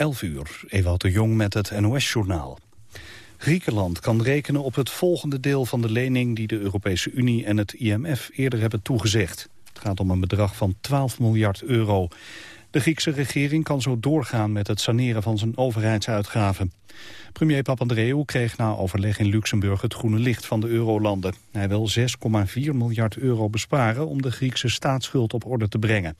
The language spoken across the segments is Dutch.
11 uur, Ewout de Jong met het NOS-journaal. Griekenland kan rekenen op het volgende deel van de lening... die de Europese Unie en het IMF eerder hebben toegezegd. Het gaat om een bedrag van 12 miljard euro. De Griekse regering kan zo doorgaan met het saneren van zijn overheidsuitgaven. Premier Papandreou kreeg na overleg in Luxemburg het groene licht van de eurolanden. Hij wil 6,4 miljard euro besparen om de Griekse staatsschuld op orde te brengen.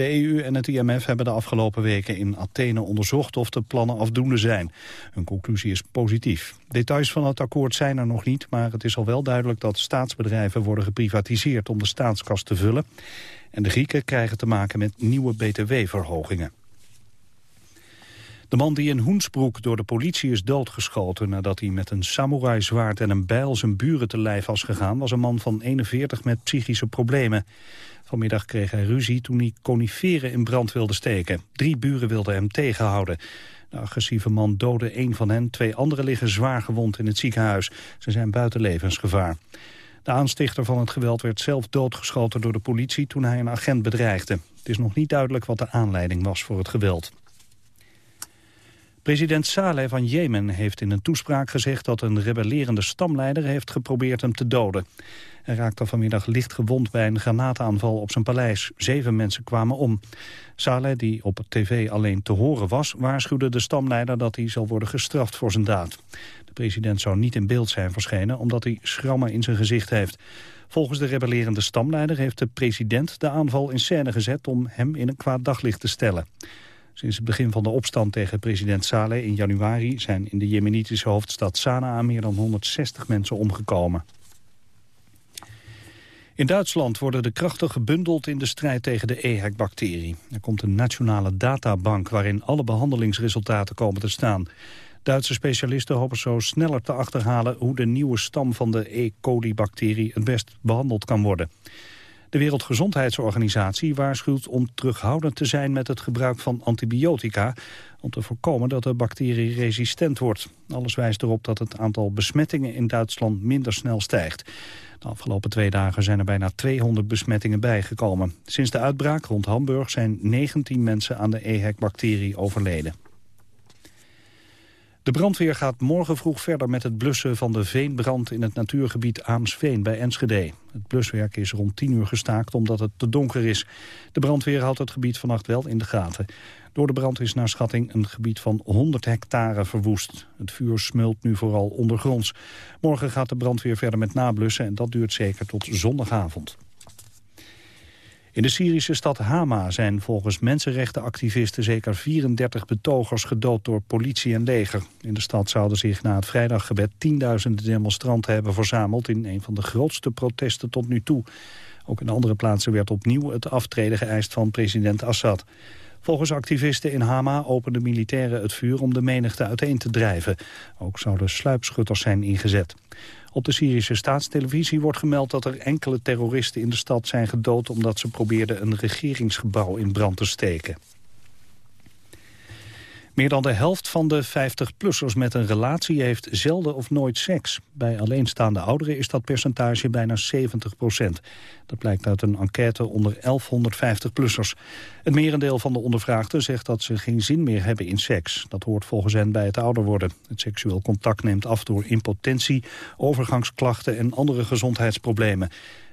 De EU en het IMF hebben de afgelopen weken in Athene onderzocht of de plannen afdoende zijn. Hun conclusie is positief. Details van het akkoord zijn er nog niet, maar het is al wel duidelijk dat staatsbedrijven worden geprivatiseerd om de staatskast te vullen. En de Grieken krijgen te maken met nieuwe btw-verhogingen. De man die in Hoensbroek door de politie is doodgeschoten... nadat hij met een samurai-zwaard en een bijl zijn buren te lijf was gegaan... was een man van 41 met psychische problemen. Vanmiddag kreeg hij ruzie toen hij coniferen in brand wilde steken. Drie buren wilden hem tegenhouden. De agressieve man doodde een van hen. Twee anderen liggen zwaar gewond in het ziekenhuis. Ze zijn buiten levensgevaar. De aanstichter van het geweld werd zelf doodgeschoten door de politie toen hij een agent bedreigde. Het is nog niet duidelijk wat de aanleiding was voor het geweld. President Saleh van Jemen heeft in een toespraak gezegd dat een rebellerende stamleider heeft geprobeerd hem te doden. Hij raakte vanmiddag licht gewond bij een granaataanval op zijn paleis. Zeven mensen kwamen om. Saleh, die op tv alleen te horen was, waarschuwde de stamleider dat hij zal worden gestraft voor zijn daad. De president zou niet in beeld zijn verschenen omdat hij schrammen in zijn gezicht heeft. Volgens de rebellerende stamleider heeft de president de aanval in scène gezet om hem in een kwaad daglicht te stellen. Sinds het begin van de opstand tegen president Saleh in januari zijn in de jemenitische hoofdstad Sanaa meer dan 160 mensen omgekomen. In Duitsland worden de krachten gebundeld in de strijd tegen de EHEC-bacterie. Er komt een nationale databank waarin alle behandelingsresultaten komen te staan. Duitse specialisten hopen zo sneller te achterhalen hoe de nieuwe stam van de E. coli-bacterie het best behandeld kan worden. De Wereldgezondheidsorganisatie waarschuwt om terughoudend te zijn met het gebruik van antibiotica, om te voorkomen dat de bacterie resistent wordt. Alles wijst erop dat het aantal besmettingen in Duitsland minder snel stijgt. De afgelopen twee dagen zijn er bijna 200 besmettingen bijgekomen. Sinds de uitbraak rond Hamburg zijn 19 mensen aan de EHEC-bacterie overleden. De brandweer gaat morgen vroeg verder met het blussen van de veenbrand in het natuurgebied Aamsveen bij Enschede. Het bluswerk is rond 10 uur gestaakt omdat het te donker is. De brandweer houdt het gebied vannacht wel in de gaten. Door de brand is naar schatting een gebied van 100 hectare verwoest. Het vuur smult nu vooral ondergronds. Morgen gaat de brandweer verder met nablussen en dat duurt zeker tot zondagavond. In de Syrische stad Hama zijn volgens mensenrechtenactivisten zeker 34 betogers gedood door politie en leger. In de stad zouden zich na het vrijdaggebed tienduizenden demonstranten hebben verzameld in een van de grootste protesten tot nu toe. Ook in andere plaatsen werd opnieuw het aftreden geëist van president Assad. Volgens activisten in Hama openden militairen het vuur om de menigte uiteen te drijven. Ook zouden sluipschutters zijn ingezet. Op de Syrische staatstelevisie wordt gemeld dat er enkele terroristen in de stad zijn gedood... omdat ze probeerden een regeringsgebouw in brand te steken. Meer dan de helft van de 50-plussers met een relatie heeft zelden of nooit seks. Bij alleenstaande ouderen is dat percentage bijna 70 procent. Dat blijkt uit een enquête onder 1150-plussers. Het merendeel van de ondervraagden zegt dat ze geen zin meer hebben in seks. Dat hoort volgens hen bij het ouder worden. Het seksueel contact neemt af door impotentie, overgangsklachten en andere gezondheidsproblemen.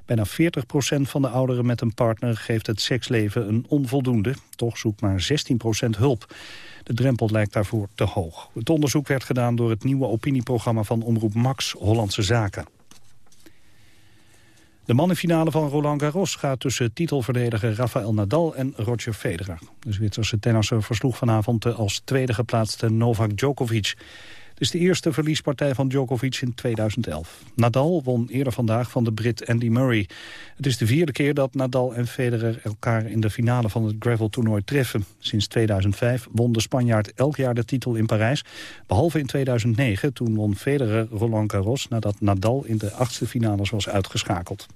Bijna 40% van de ouderen met een partner geeft het seksleven een onvoldoende. Toch zoekt maar 16% hulp. De drempel lijkt daarvoor te hoog. Het onderzoek werd gedaan door het nieuwe opinieprogramma van Omroep Max Hollandse Zaken. De mannenfinale van Roland Garros gaat tussen titelverdediger Rafael Nadal en Roger Federer. De Zwitserse tennisser versloeg vanavond de als tweede geplaatste Novak Djokovic. Het is de eerste verliespartij van Djokovic in 2011. Nadal won eerder vandaag van de Brit Andy Murray. Het is de vierde keer dat Nadal en Federer elkaar in de finale van het gravel-toernooi treffen. Sinds 2005 won de Spanjaard elk jaar de titel in Parijs. Behalve in 2009, toen won Federer Roland Garros... nadat Nadal in de achtste finales was uitgeschakeld.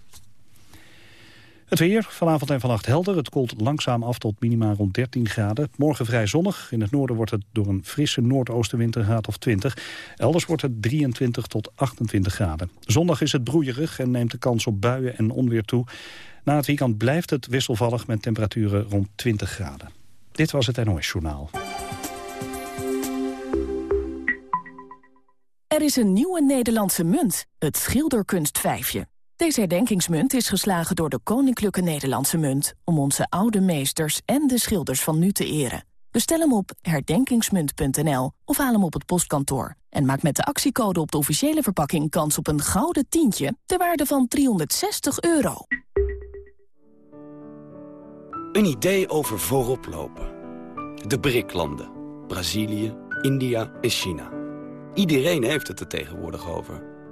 Het weer, vanavond en vannacht helder. Het koelt langzaam af tot minimaal rond 13 graden. Morgen vrij zonnig. In het noorden wordt het door een frisse noordoostenwind een graad of 20. Elders wordt het 23 tot 28 graden. Zondag is het broeierig en neemt de kans op buien en onweer toe. Na het weekend blijft het wisselvallig met temperaturen rond 20 graden. Dit was het NOS Journaal. Er is een nieuwe Nederlandse munt, het schilderkunstvijfje. Deze herdenkingsmunt is geslagen door de Koninklijke Nederlandse Munt... om onze oude meesters en de schilders van nu te eren. Bestel hem op herdenkingsmunt.nl of haal hem op het postkantoor. En maak met de actiecode op de officiële verpakking kans op een gouden tientje... ter waarde van 360 euro. Een idee over voorop lopen. De BRIC-landen. Brazilië, India en China. Iedereen heeft het er tegenwoordig over.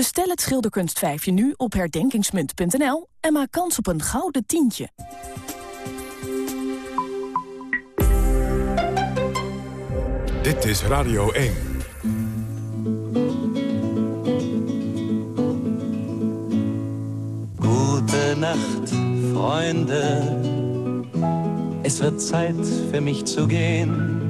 Bestel het schilderkunstvijfje nu op herdenkingsmunt.nl en maak kans op een gouden tientje. Dit is Radio 1. Gute Nacht, Freunde. Es wird Zeit für mich zu gehen.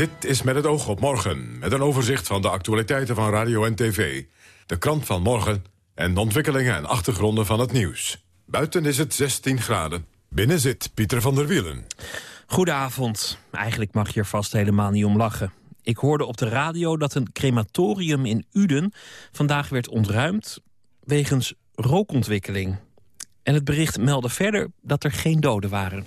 Dit is met het oog op morgen, met een overzicht van de actualiteiten van radio en tv. De krant van morgen en de ontwikkelingen en achtergronden van het nieuws. Buiten is het 16 graden. Binnen zit Pieter van der Wielen. Goedenavond. Eigenlijk mag je er vast helemaal niet om lachen. Ik hoorde op de radio dat een crematorium in Uden vandaag werd ontruimd wegens rookontwikkeling. En het bericht meldde verder dat er geen doden waren.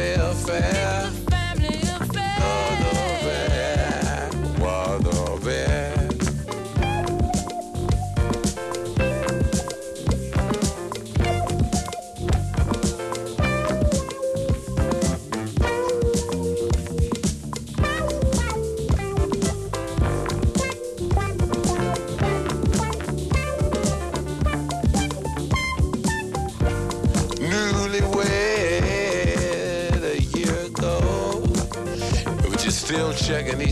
airfare.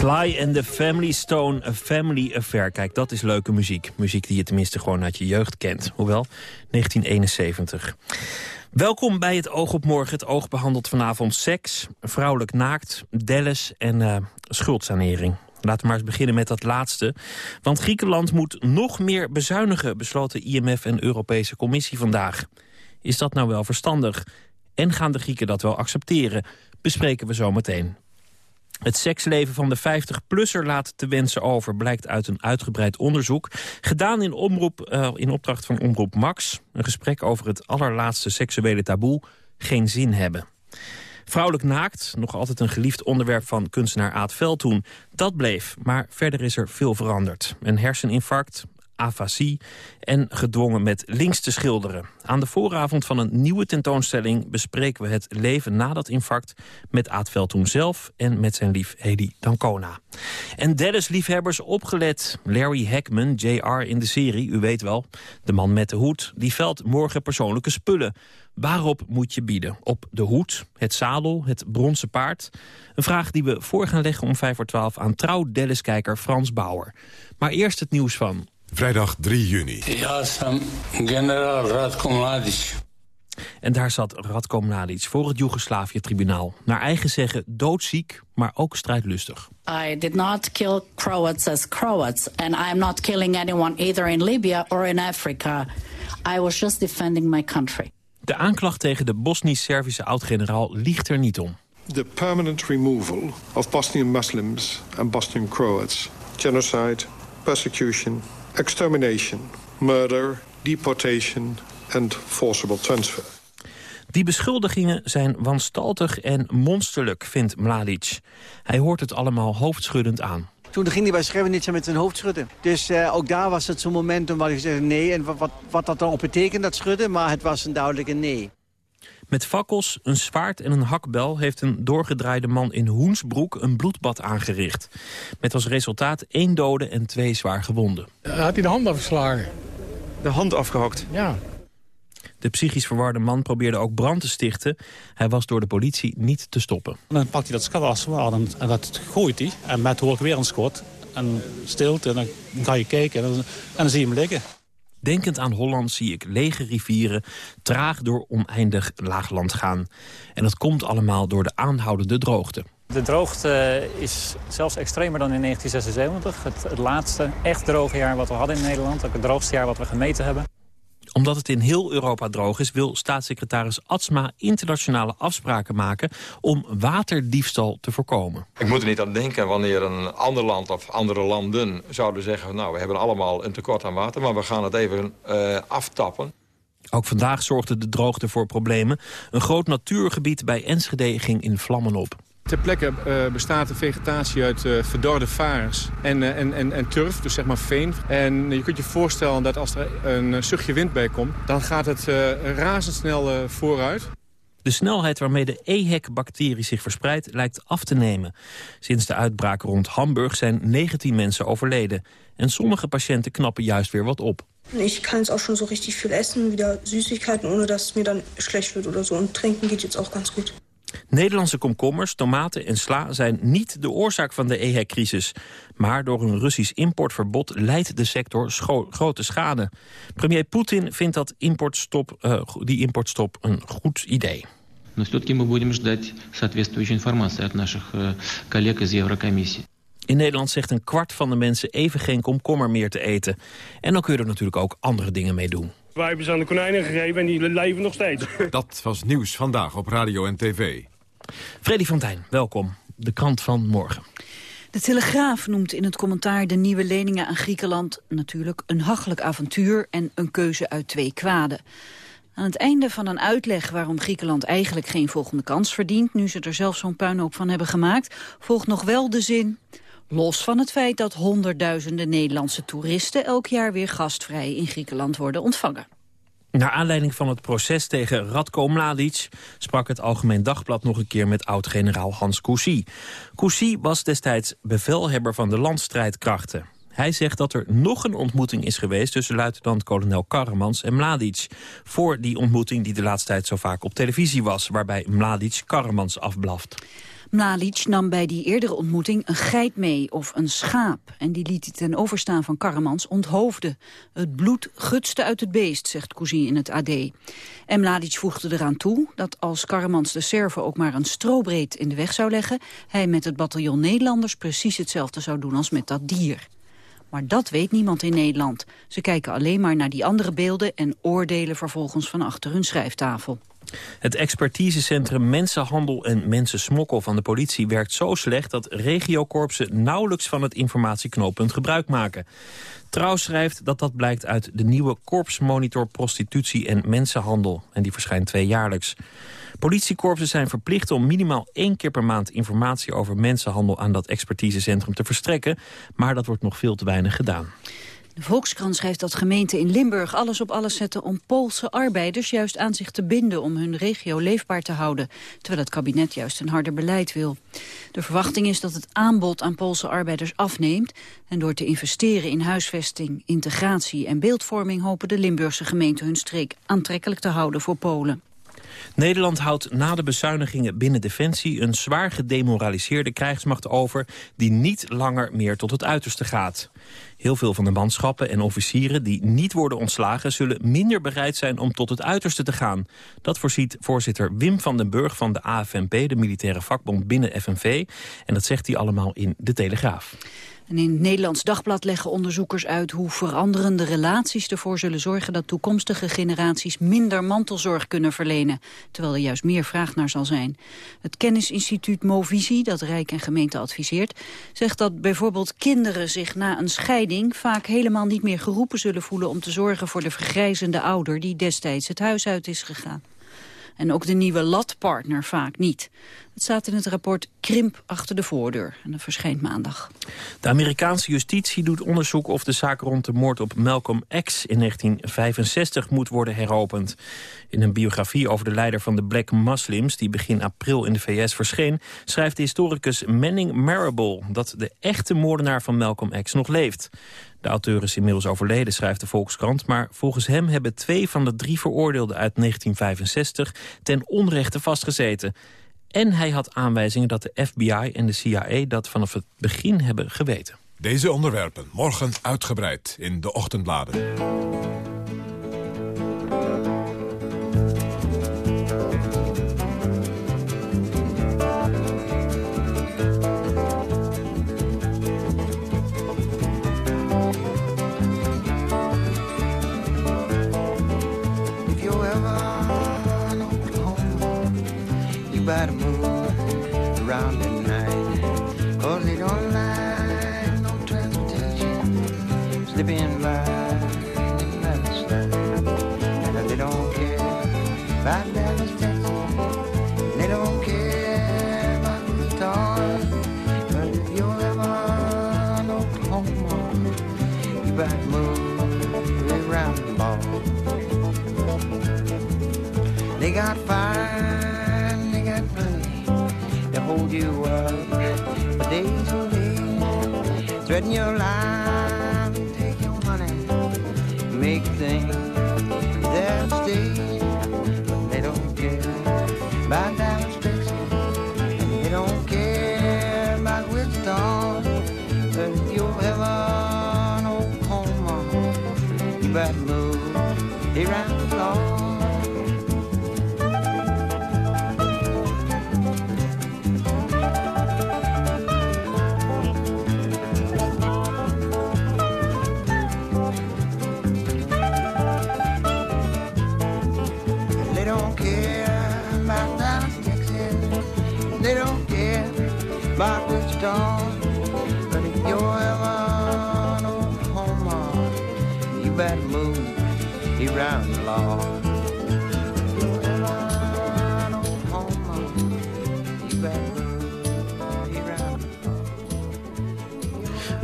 Sly and the Family Stone, A Family Affair. Kijk, dat is leuke muziek. Muziek die je tenminste gewoon uit je jeugd kent. Hoewel, 1971. Welkom bij het Oog op Morgen. Het oog behandelt vanavond seks, vrouwelijk naakt, Dallas en uh, schuldsanering. Laten we maar eens beginnen met dat laatste. Want Griekenland moet nog meer bezuinigen, besloten IMF en Europese Commissie vandaag. Is dat nou wel verstandig? En gaan de Grieken dat wel accepteren? Bespreken we zo meteen. Het seksleven van de 50-plusser laat te wensen over... blijkt uit een uitgebreid onderzoek. Gedaan in, omroep, uh, in opdracht van Omroep Max. Een gesprek over het allerlaatste seksuele taboe. Geen zin hebben. Vrouwelijk naakt, nog altijd een geliefd onderwerp van kunstenaar Aad Veldhoen. Dat bleef, maar verder is er veel veranderd. Een herseninfarct, afasie en gedwongen met links te schilderen. Aan de vooravond van een nieuwe tentoonstelling bespreken we het leven na dat infarct met Aad Veldhoen zelf en met zijn lief Hedy Dancona. En Dallas-liefhebbers opgelet. Larry Hackman, JR in de serie, u weet wel, de man met de hoed, die velt morgen persoonlijke spullen. Waarop moet je bieden? Op de hoed, het zadel, het bronzen paard? Een vraag die we voor gaan leggen om 5 voor 12 aan trouw Dallas-kijker Frans Bauer. Maar eerst het nieuws van Vrijdag 3 juni. Ja, sam generaal Radko Mladic. En daar zat Radko Mladic voor het Joegoslavië-tribunaal. Naar eigen zeggen doodziek, maar ook strijdlustig. I did not kill Croats as Croats. And I am not killing anyone either in Libya or in Africa. I was just defending my country. De aanklacht tegen de Bosnisch-Servische oud-generaal liegt er niet om. The permanent removal of Bosnian Muslims and Bosnian Croats. Genocide, persecution, extermination, murder, deportation and forcible transfer. Die beschuldigingen zijn wanstaltig en monsterlijk, vindt Mladic. Hij hoort het allemaal hoofdschuddend aan. Toen ging hij bij Srebrenica met zijn hoofd schudden. Dus uh, ook daar was het zo'n moment waar hij zei nee. En wat, wat, wat dat dan ook betekent, dat schudden. Maar het was een duidelijke nee. Met fakkels, een zwaard en een hakbel heeft een doorgedraaide man in Hoensbroek een bloedbad aangericht. Met als resultaat één dode en twee zwaar gewonden. Uh, had hij de hand afgeslagen. De hand afgehakt? Ja. De psychisch verwarde man probeerde ook brand te stichten. Hij was door de politie niet te stoppen. En dan pakt hij dat skat als en, en dat gooit hij. En met hoor ik weer een schot. En stilte, en dan ga je kijken en dan, en dan zie je hem liggen. Denkend aan Holland zie ik lege rivieren traag door oneindig laagland gaan. En dat komt allemaal door de aanhoudende droogte. De droogte is zelfs extremer dan in 1976. Het, het laatste echt droge jaar wat we hadden in Nederland. Ook het droogste jaar wat we gemeten hebben omdat het in heel Europa droog is... wil staatssecretaris Atsma internationale afspraken maken... om waterdiefstal te voorkomen. Ik moet er niet aan denken wanneer een ander land of andere landen zouden zeggen... nou, we hebben allemaal een tekort aan water, maar we gaan het even uh, aftappen. Ook vandaag zorgde de droogte voor problemen. Een groot natuurgebied bij Enschede ging in vlammen op. Ter plekke uh, bestaat de vegetatie uit uh, verdorde vaars en, uh, en, en, en turf, dus zeg maar veen. En je kunt je voorstellen dat als er een zuchtje wind bij komt... dan gaat het razendsnel vooruit. De snelheid waarmee de EHEC-bacterie zich verspreidt lijkt af te nemen. Sinds de uitbraak rond Hamburg zijn 19 mensen overleden. En sommige patiënten knappen juist weer wat op. Ich kann jetzt auch schon so richtig viel essen, wieder Süßigkeiten, ohne dass es mir dann schlecht wird oder so. Und trinken geht jetzt auch ganz gut. Nederlandse komkommers, tomaten en sla zijn niet de oorzaak van de EHEC-crisis. Maar door een Russisch importverbod leidt de sector grote schade. Premier Poetin vindt dat importstop, uh, die importstop een goed idee. Но все-таки мы будем ждать соответствующей информации от наших коллег из Еврокомиссии. In Nederland zegt een kwart van de mensen even geen komkommer meer te eten. En dan kun je er natuurlijk ook andere dingen mee doen. Wij hebben ze aan de konijnen gegeven en die leven nog steeds. Dat was nieuws vandaag op radio en tv. Freddy van Tijn, welkom. De krant van morgen. De Telegraaf noemt in het commentaar de nieuwe leningen aan Griekenland... natuurlijk een hachelijk avontuur en een keuze uit twee kwaden. Aan het einde van een uitleg waarom Griekenland eigenlijk geen volgende kans verdient... nu ze er zelf zo'n puinhoop van hebben gemaakt, volgt nog wel de zin... Los van het feit dat honderdduizenden Nederlandse toeristen elk jaar weer gastvrij in Griekenland worden ontvangen. Naar aanleiding van het proces tegen Radko Mladic sprak het Algemeen Dagblad nog een keer met oud-generaal Hans Cousy. Cousy was destijds bevelhebber van de landstrijdkrachten. Hij zegt dat er nog een ontmoeting is geweest tussen luitenant-kolonel Karremans en Mladic. Voor die ontmoeting die de laatste tijd zo vaak op televisie was, waarbij Mladic Karremans afblaft. Mladic nam bij die eerdere ontmoeting een geit mee of een schaap. En die liet hij ten overstaan van Karremans onthoofden. Het bloed gutste uit het beest, zegt Cousine in het AD. En Mladic voegde eraan toe dat als Karremans de Serven ook maar een strobreed in de weg zou leggen... hij met het bataljon Nederlanders precies hetzelfde zou doen als met dat dier. Maar dat weet niemand in Nederland. Ze kijken alleen maar naar die andere beelden en oordelen vervolgens van achter hun schrijftafel. Het expertisecentrum Mensenhandel en Mensensmokkel van de politie werkt zo slecht dat regiokorpsen nauwelijks van het informatieknooppunt gebruik maken. Trouw schrijft dat dat blijkt uit de nieuwe Korpsmonitor Prostitutie en Mensenhandel. En die verschijnt tweejaarlijks. Politiekorpsen zijn verplicht om minimaal één keer per maand informatie over mensenhandel aan dat expertisecentrum te verstrekken. Maar dat wordt nog veel te weinig gedaan. De Volkskrant schrijft dat gemeenten in Limburg alles op alles zetten om Poolse arbeiders juist aan zich te binden om hun regio leefbaar te houden, terwijl het kabinet juist een harder beleid wil. De verwachting is dat het aanbod aan Poolse arbeiders afneemt en door te investeren in huisvesting, integratie en beeldvorming hopen de Limburgse gemeenten hun streek aantrekkelijk te houden voor Polen. Nederland houdt na de bezuinigingen binnen Defensie... een zwaar gedemoraliseerde krijgsmacht over... die niet langer meer tot het uiterste gaat. Heel veel van de manschappen en officieren die niet worden ontslagen... zullen minder bereid zijn om tot het uiterste te gaan. Dat voorziet voorzitter Wim van den Burg van de AFNP... de militaire vakbond binnen FNV. En dat zegt hij allemaal in De Telegraaf. In het Nederlands Dagblad leggen onderzoekers uit hoe veranderende relaties ervoor zullen zorgen dat toekomstige generaties minder mantelzorg kunnen verlenen, terwijl er juist meer vraag naar zal zijn. Het kennisinstituut Movisie, dat Rijk en gemeente adviseert, zegt dat bijvoorbeeld kinderen zich na een scheiding vaak helemaal niet meer geroepen zullen voelen om te zorgen voor de vergrijzende ouder die destijds het huis uit is gegaan. En ook de nieuwe latpartner vaak niet. Staat in het rapport Krimp achter de voordeur. En dat verschijnt maandag. De Amerikaanse justitie doet onderzoek of de zaak rond de moord op Malcolm X in 1965 moet worden heropend. In een biografie over de leider van de Black Muslims, die begin april in de VS verscheen, schrijft de historicus Manning Marable dat de echte moordenaar van Malcolm X nog leeft. De auteur is inmiddels overleden, schrijft de Volkskrant... maar volgens hem hebben twee van de drie veroordeelden uit 1965... ten onrechte vastgezeten. En hij had aanwijzingen dat de FBI en de CIA dat vanaf het begin hebben geweten. Deze onderwerpen morgen uitgebreid in de ochtendbladen. You move around night. Cause they don't like no transportation. Slipping by that style. And they don't care about Dallas, Texas. They don't care about if you're ever in Oklahoma, you better move around the ball. They got fire hold you up for days and days. Threaten your life take your money. Make things their stage.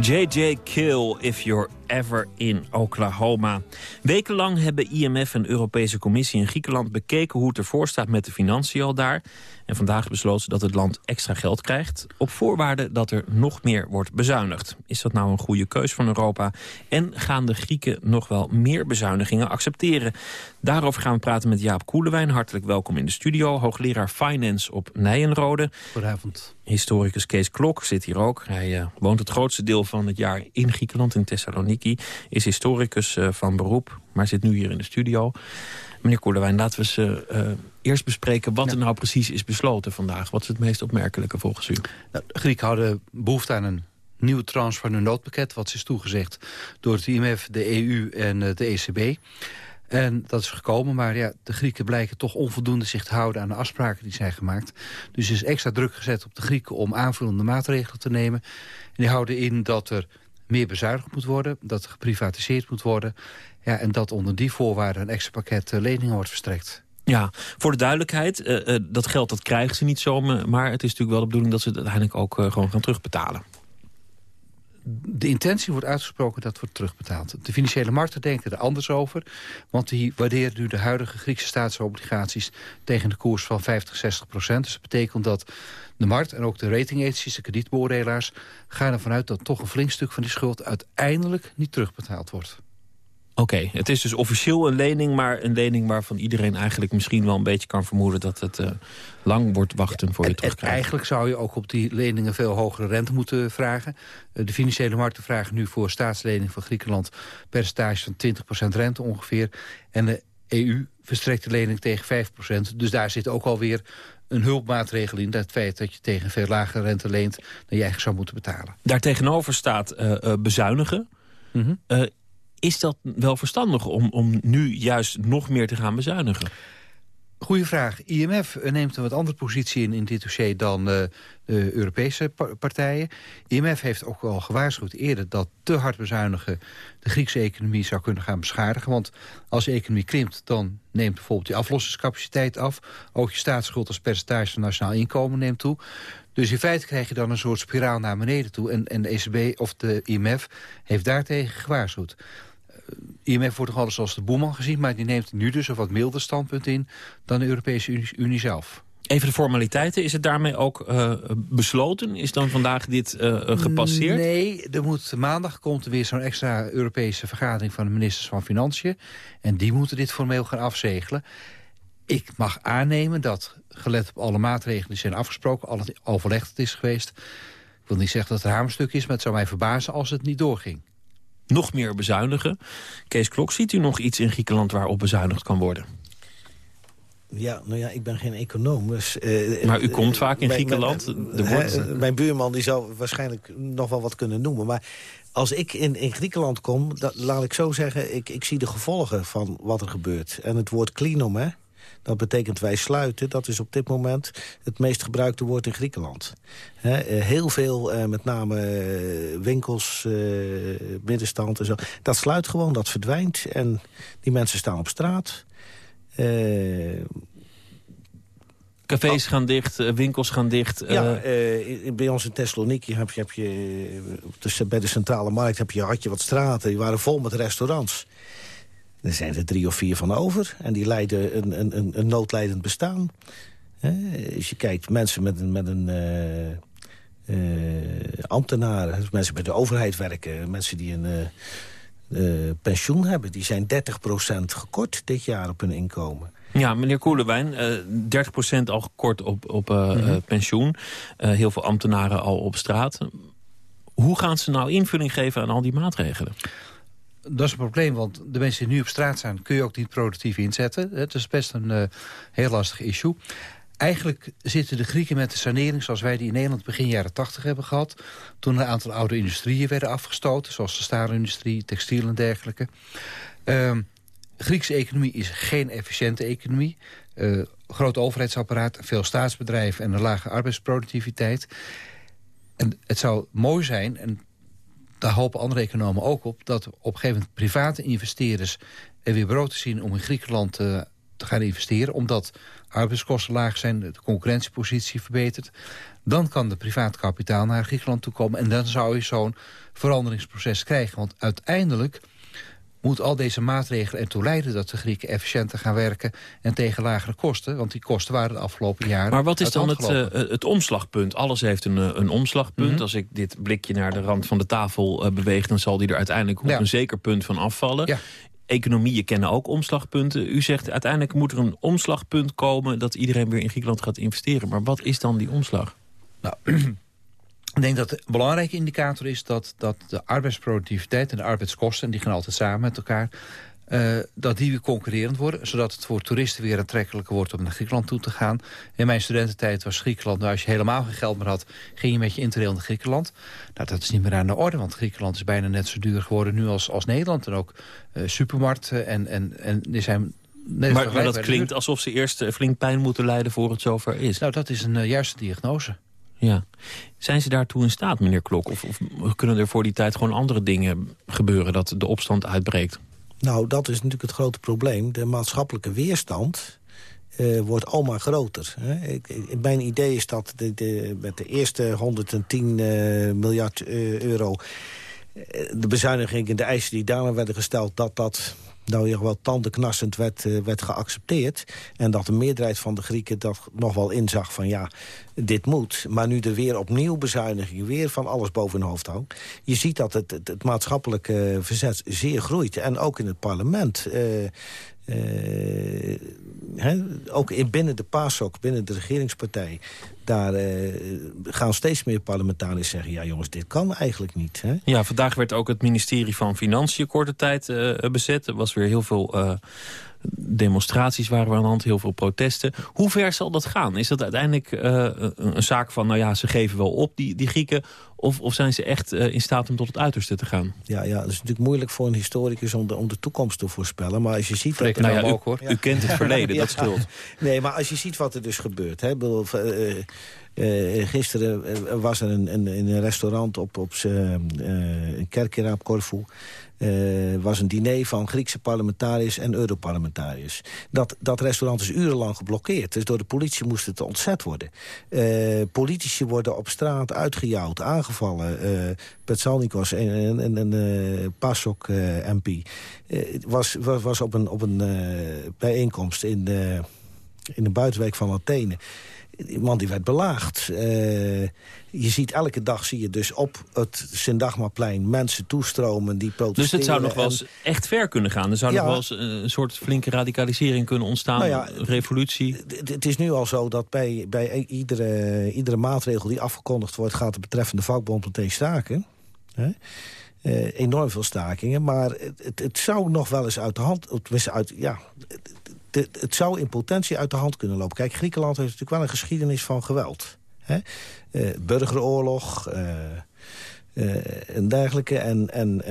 J.J. Kill, If You're Ever in Oklahoma. Wekenlang hebben IMF en Europese Commissie in Griekenland bekeken hoe het ervoor staat met de financiën al daar. En vandaag besloot ze dat het land extra geld krijgt... op voorwaarde dat er nog meer wordt bezuinigd. Is dat nou een goede keus van Europa? En gaan de Grieken nog wel meer bezuinigingen accepteren? Daarover gaan we praten met Jaap Koelewijn. Hartelijk welkom in de studio. Hoogleraar Finance op Nijenrode. Goedenavond. Historicus Kees Klok zit hier ook. Hij uh, woont het grootste deel van het jaar in Griekenland, in Thessaloniki. Is historicus uh, van beroep, maar zit nu hier in de studio. Meneer Koelewijn, laten we ze uh, eerst bespreken wat ja. er nou precies is besloten vandaag. Wat is het meest opmerkelijke volgens u? Nou, de Grieken hadden behoefte aan een nieuwe tranche van hun noodpakket... wat is toegezegd door het IMF, de EU en uh, de ECB. En dat is gekomen, maar ja, de Grieken blijken toch onvoldoende zich te houden aan de afspraken die zijn gemaakt. Dus er is extra druk gezet op de Grieken om aanvullende maatregelen te nemen. En die houden in dat er meer bezuinigd moet worden, dat er geprivatiseerd moet worden. Ja, en dat onder die voorwaarden een extra pakket uh, leningen wordt verstrekt. Ja, voor de duidelijkheid, uh, uh, dat geld dat krijgen ze niet zomaar... maar het is natuurlijk wel de bedoeling dat ze het uiteindelijk ook gewoon gaan terugbetalen de intentie wordt uitgesproken dat wordt terugbetaald. De financiële markten denken er anders over. Want die waarderen nu de huidige Griekse staatsobligaties... tegen de koers van 50, 60 procent. Dus dat betekent dat de markt en ook de ratingagencies, de kredietbeoordelaars... gaan ervan uit dat toch een flink stuk van die schuld... uiteindelijk niet terugbetaald wordt. Oké, okay, het is dus officieel een lening, maar een lening waarvan iedereen eigenlijk misschien wel een beetje kan vermoeden dat het uh, lang wordt wachten voor ja, je terugkrijgt. Eigenlijk zou je ook op die leningen veel hogere rente moeten vragen. Uh, de financiële markten vragen nu voor staatslening van Griekenland percentage van 20% rente ongeveer. En de EU verstrekt de lening tegen 5%. Dus daar zit ook alweer een hulpmaatregel in. Dat feit dat je tegen veel lagere rente leent dan je eigenlijk zou moeten betalen. Daartegenover staat uh, bezuinigen. Mm -hmm. Is dat wel verstandig om, om nu juist nog meer te gaan bezuinigen? Goeie vraag. IMF neemt een wat andere positie in, in dit dossier dan uh, de Europese partijen. IMF heeft ook al gewaarschuwd eerder dat te hard bezuinigen de Griekse economie zou kunnen gaan beschadigen. Want als de economie krimpt, dan neemt bijvoorbeeld die aflossingscapaciteit af. Ook je staatsschuld als percentage van nationaal inkomen neemt toe. Dus in feite krijg je dan een soort spiraal naar beneden toe. En, en de ECB of de IMF heeft daartegen gewaarschuwd. IMF wordt toch alles als de boeman gezien... maar die neemt nu dus een wat milder standpunt in dan de Europese Unie, Unie zelf. Even de formaliteiten. Is het daarmee ook uh, besloten? Is dan vandaag dit uh, gepasseerd? Nee, er moet, maandag komt er weer zo'n extra Europese vergadering... van de ministers van Financiën. En die moeten dit formeel gaan afzegelen. Ik mag aannemen dat, gelet op alle maatregelen die zijn afgesproken... al het overleg is geweest... ik wil niet zeggen dat het een hamerstuk is... maar het zou mij verbazen als het niet doorging nog meer bezuinigen. Kees Klok, ziet u nog iets in Griekenland waarop bezuinigd kan worden? Ja, nou ja, ik ben geen econoom. Dus, uh, maar u komt vaak in Griekenland? Mijn, wordt... mijn buurman die zou waarschijnlijk nog wel wat kunnen noemen. Maar als ik in, in Griekenland kom, dat, laat ik zo zeggen... Ik, ik zie de gevolgen van wat er gebeurt. En het woord klinom, hè, dat betekent wij sluiten. Dat is op dit moment het meest gebruikte woord in Griekenland. heel veel, met name winkels, middenstand en zo. Dat sluit gewoon, dat verdwijnt. En die mensen staan op straat. Cafés oh. gaan dicht, winkels gaan dicht. Ja, uh, bij ons in Thessaloniki heb je, heb je bij de centrale markt heb je, had je wat straten. Die waren vol met restaurants. Er zijn er drie of vier van over. En die leiden een, een, een noodlijdend bestaan. als je kijkt, mensen met een... Met een uh, uh, ambtenaren, mensen bij de overheid werken... mensen die een uh, pensioen hebben... die zijn 30% gekort dit jaar op hun inkomen. Ja, meneer Koelewijn, 30% al gekort op, op -hmm. pensioen. heel veel ambtenaren al op straat. Hoe gaan ze nou invulling geven aan al die maatregelen? Dat is een probleem, want de mensen die nu op straat zijn... kun je ook niet productief inzetten. Het is best een uh, heel lastig issue. Eigenlijk zitten de Grieken met de sanering zoals wij die in Nederland begin jaren 80 hebben gehad. Toen een aantal oude industrieën werden afgestoten, zoals de staalindustrie, textiel en dergelijke. Uh, Griekse economie is geen efficiënte economie. Uh, groot overheidsapparaat, veel staatsbedrijven en een lage arbeidsproductiviteit. En het zou mooi zijn, en daar hopen andere economen ook op... dat op een gegeven moment private investeerders er weer brood te zien... om in Griekenland uh, te gaan investeren... omdat arbeidskosten laag zijn, de concurrentiepositie verbetert... dan kan de privaat kapitaal naar Griekenland toe komen... en dan zou je zo'n veranderingsproces krijgen. Want uiteindelijk moet al deze maatregelen ertoe leiden... dat de Grieken efficiënter gaan werken en tegen lagere kosten. Want die kosten waren de afgelopen jaren Maar wat is dan het, eh, het omslagpunt? Alles heeft een, eh, een omslagpunt. Mhm. Als ik dit blikje naar de rand van de tafel eh, beweeg... dan zal die er uiteindelijk op Ja. een zeker punt van afvallen. Economieën kennen ook omslagpunten. U zegt uiteindelijk moet er een omslagpunt komen... dat iedereen weer in Griekenland gaat investeren. Maar wat is dan die omslag? Nou, ik denk dat de belangrijke indicator is dat, dat de arbeidsproductiviteit en de arbeidskosten... en die gaan altijd samen met elkaar... eh, dat die weer concurrerend worden, zodat het voor toeristen weer aantrekkelijker wordt om naar Griekenland toe te gaan. In mijn studententijd was Griekenland, nou, als je helemaal geen geld meer had, ging je met je interrail naar Griekenland. Nou, dat is niet meer aan de orde, want Griekenland is bijna net zo duur geworden nu als, als Nederland. En ook eh, supermarkten en, en, en die zijn... net Maar, maar dat klinkt alsof ze eerst eh, flink pijn moeten lijden voor het zover is. Nou, dat is een juiste diagnose. Ja. Zijn ze daartoe in staat, meneer Klok? Of, of kunnen er voor die tijd gewoon andere dingen gebeuren... dat de opstand uitbreekt? Nou, dat is natuurlijk het grote probleem. De maatschappelijke weerstand eh, wordt almaar groter. Hè. Ik, mijn idee is dat de, met de eerste 110 eh, miljard eh, euro... de bezuinigingen en de eisen die daarna werden gesteld... dat dat nou ja, wel tandenknarsend werd, eh, werd geaccepteerd. En dat de meerderheid van de Grieken dat nog wel inzag van ja, dit moet. Maar nu er weer opnieuw bezuinigingen, weer van alles boven hun hoofd hangt. Je ziet dat het, het, het maatschappelijke eh, verzet zeer groeit. En ook in het parlement. eh, eh, hè, ook in, binnen de PASOK, binnen de regeringspartij... daar eh, gaan steeds meer parlementariërs zeggen... ja jongens, dit kan eigenlijk niet. Ja, vandaag werd ook het ministerie van Financiën korte tijd eh, bezet. Er was weer heel veel eh, demonstraties waren er aan de hand, heel veel protesten. Hoe ver zal dat gaan? Is dat uiteindelijk eh, een, een zaak van, nou ja, ze geven wel op, die, die Grieken... Of, of zijn ze echt eh, in staat om tot het uiterste te gaan? Ja, ja, het is natuurlijk moeilijk voor een historicus om de, om de toekomst te voorspellen. Maar als je ziet... Dat nou ja, u- u kent het verleden, dat scheelt. Nee, maar als je ziet wat er dus gebeurt. Hè, bedoel, eh, eh, gisteren was er een, een, in een restaurant op, op z'n, eh, in Corfu... eh, was een diner van Griekse parlementariërs en Europarlementariërs. Dat, dat restaurant is urenlang geblokkeerd. Dus door de politie moest het ontzet worden. Eh, politici worden op straat uitgejouwd, aangevallen. Eh Petsalnikos en een, PASOK MP was, was, was op een, op een bijeenkomst in in de buitenwijk van Athene. Die man die werd belaagd. Eh, je ziet elke dag zie je dus op het Sint-Dagmaplein mensen toestromen die protesteren. Dus het zou nog wel en- eens echt ver kunnen gaan. Er zou Ja. nog wel eens een soort flinke radicalisering kunnen ontstaan. Nou ja, revolutie. Het- is nu al zo dat bij, bij iedere, iedere maatregel die afgekondigd wordt... gaat de betreffende vakbond meteen staken. Hè? Eh, enorm veel stakingen. Maar het, het, zou nog wel eens uit de hand... Uit, ja, het, zou in potentie uit de hand kunnen lopen. Kijk, Griekenland heeft natuurlijk wel een geschiedenis van geweld. Hè? Eh, burgeroorlog eh, eh, en dergelijke. En, en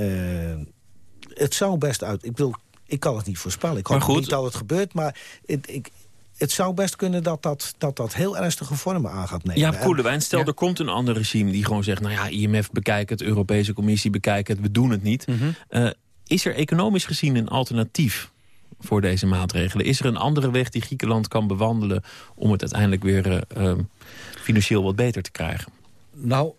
het zou best uit... Ik bedoel, ik kan het niet voorspellen. Ik hoop goed. niet dat het gebeurt, maar... Het, ik, het zou best kunnen dat dat, dat dat heel ernstige vormen aan gaat nemen. Ja, Koelewijn, stel er komt een ander regime die gewoon zegt... nou ja, IMF bekijk het, Europese Commissie bekijk het, we doen het niet. Mhm. Is er economisch gezien een alternatief voor deze maatregelen? Is er een andere weg die Griekenland kan bewandelen... om het uiteindelijk weer eh, eh, financieel wat beter te krijgen? Nou,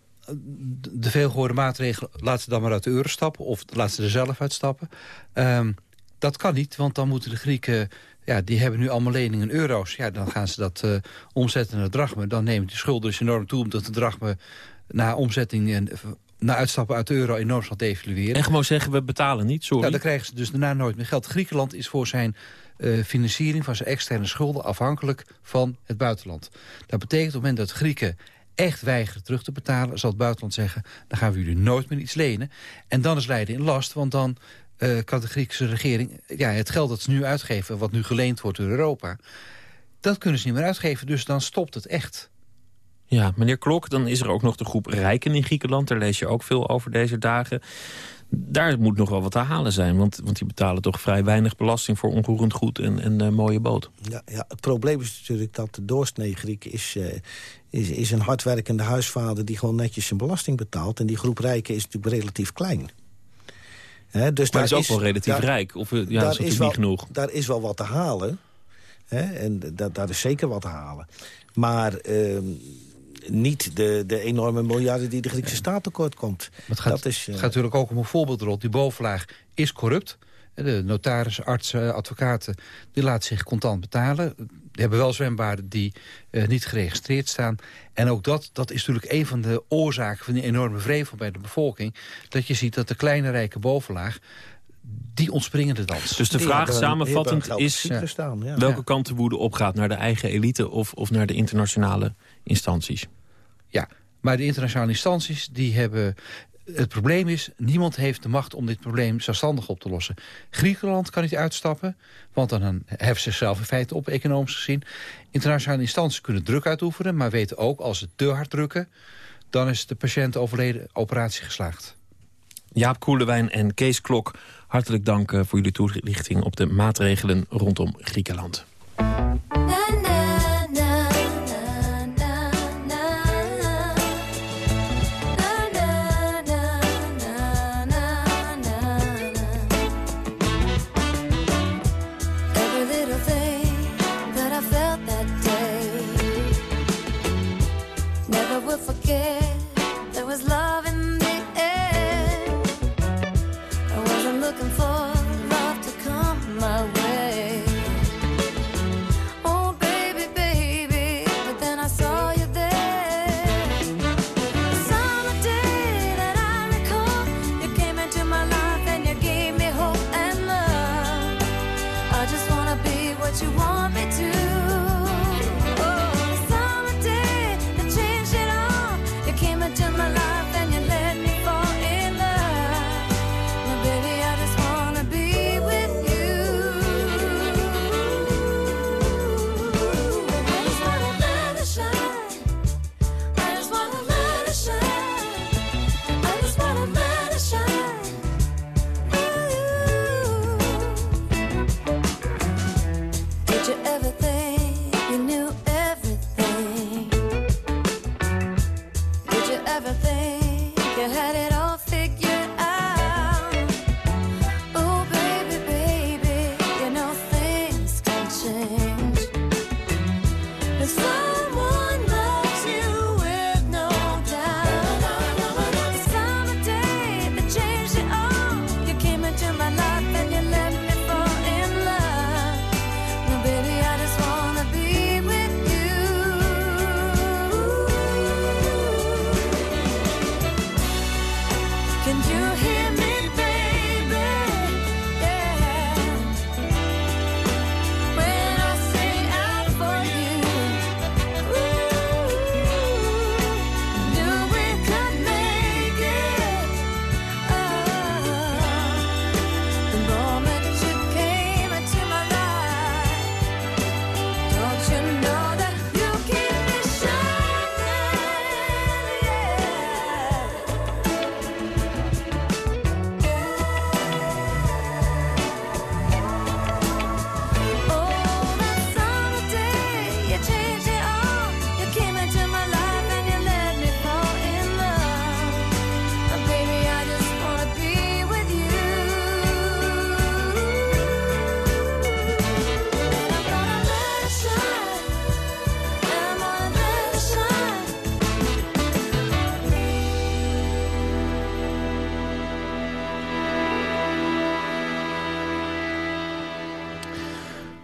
de veelgehoorde maatregelen, laten ze dan maar uit de euro stappen... of laten ze er zelf uit stappen. Ehm, dat kan niet, want dan moeten de Grieken... Ja, die hebben nu allemaal leningen in euro's. Ja, dan gaan ze dat eh, omzetten naar drachmen. Dan nemen die schulden dus enorm toe... omdat de drachmen na omzetting en na uitstappen uit de euro enorm zal devalueren. En gewoon zeggen, we betalen niet, sorry. Nou, dan krijgen ze dus daarna nooit meer geld. Griekenland is voor zijn eh, financiering van zijn externe schulden... afhankelijk van het buitenland. Dat betekent op het moment dat Grieken echt weigeren terug te betalen... zal het buitenland zeggen, dan gaan we jullie nooit meer iets lenen. En dan is Leiden in last, want dan eh, kan de Griekse regering... ja, het geld dat ze nu uitgeven, wat nu geleend wordt door Europa... dat kunnen ze niet meer uitgeven, dus dan stopt het echt. Ja, meneer Klok, dan is er ook nog de groep rijken in Griekenland. Daar lees je ook veel over deze dagen. Daar moet nog wel wat te halen zijn, want, want die betalen toch vrij weinig belasting... voor onroerend goed en, en eh, mooie boot. Ja, ja, het probleem is natuurlijk dat de doorsnee Griek is, eh, is, is een hardwerkende huisvader... die gewoon netjes zijn belasting betaalt. En die groep rijken is natuurlijk relatief klein. Hè, dus Maar daar is ook wel relatief rijk, of, eh, ja, dat is natuurlijk wel, niet genoeg. Daar is wel wat te halen. En da daar is zeker wat te halen. Maar ehm, niet de, de enorme miljarden die de Griekse staat tekort komt. Het gaat, dat is, het eh, gaat natuurlijk ook om een voorbeeldrol. Die bovenlaag is corrupt. De notarissen, artsen, advocaten, die laten zich contant betalen. Die hebben wel zwembaden die eh, niet geregistreerd staan. En ook dat, dat is natuurlijk een van de oorzaken van die enorme vrevel bij de bevolking. Dat je ziet dat de kleine rijke bovenlaag, die ontspringen de dans. Dus de vraag hebben- samenvattend is staan, ja. welke Ja. kant de woede opgaat. Naar de eigen elite of, of naar de internationale instanties. Ja, maar de internationale instanties die hebben... Het probleem is, niemand heeft de macht om dit probleem zelfstandig op te lossen. Griekenland kan niet uitstappen, want dan heft zichzelf in feite op, economisch gezien. Internationale instanties kunnen druk uitoefenen, maar weten ook, als ze te hard drukken... dan is de patiënt overleden, operatie geslaagd. Jaap Koelewijn en Kees Klok, hartelijk dank eh, voor jullie toelichting op de maatregelen rondom Griekenland.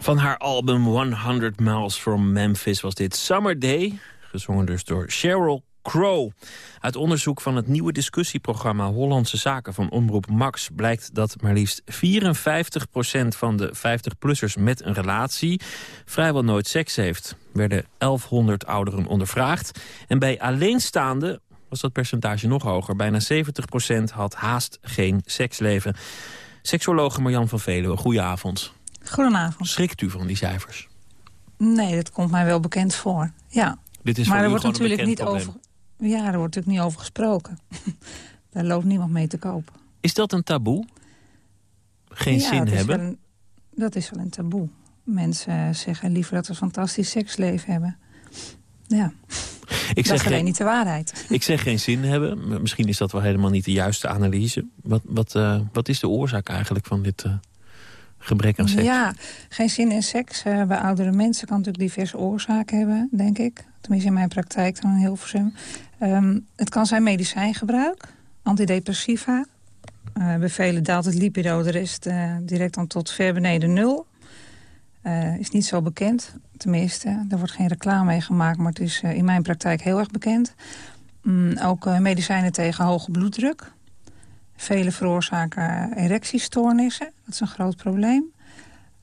Van haar album 100 Miles from Memphis was dit Summer Day. Gezongen dus door Sheryl Crow. Uit onderzoek van het nieuwe discussieprogramma Hollandse Zaken van Omroep Max... blijkt dat maar liefst 54% van de 50-plussers met een relatie... vrijwel nooit seks heeft. Er werden 1100 ouderen ondervraagd. En bij alleenstaanden was dat percentage nog hoger. Bijna 70% had haast geen seksleven. Seksologe Marjan van Veluwe, goedenavond. Goedenavond. Schrikt u van die cijfers? Nee, dat komt mij wel bekend voor. Ja. Dit is maar er wordt natuurlijk niet probleem. over. Ja, er wordt natuurlijk niet over gesproken. Daar loopt niemand mee te kopen. Is dat een taboe? Geen Ja, zin dat is hebben? wel een- dat is wel een taboe. Mensen zeggen liever dat ze een fantastisch seksleven hebben. Ja, Ik dat zeg, is alleen geen, niet de waarheid. ik zeg geen zin hebben. Misschien is dat wel helemaal niet de juiste analyse. Wat, wat, eh, wat is de oorzaak eigenlijk van dit eh, gebrek aan seks? Ja, geen zin in seks. Eh, bij oudere mensen kan natuurlijk diverse oorzaken hebben, denk ik. Tenminste in mijn praktijk dan in Hilversum. Ehm, het kan zijn medicijngebruik, antidepressiva. Uh, bij velen daalt het lipido de rest uh, direct dan tot ver beneden nul. Is niet zo bekend, tenminste. Er wordt geen reclame mee gemaakt, maar het is in mijn praktijk heel erg bekend. Mm, ook medicijnen tegen hoge bloeddruk. Vele veroorzaken erectiestoornissen. Dat is een groot probleem.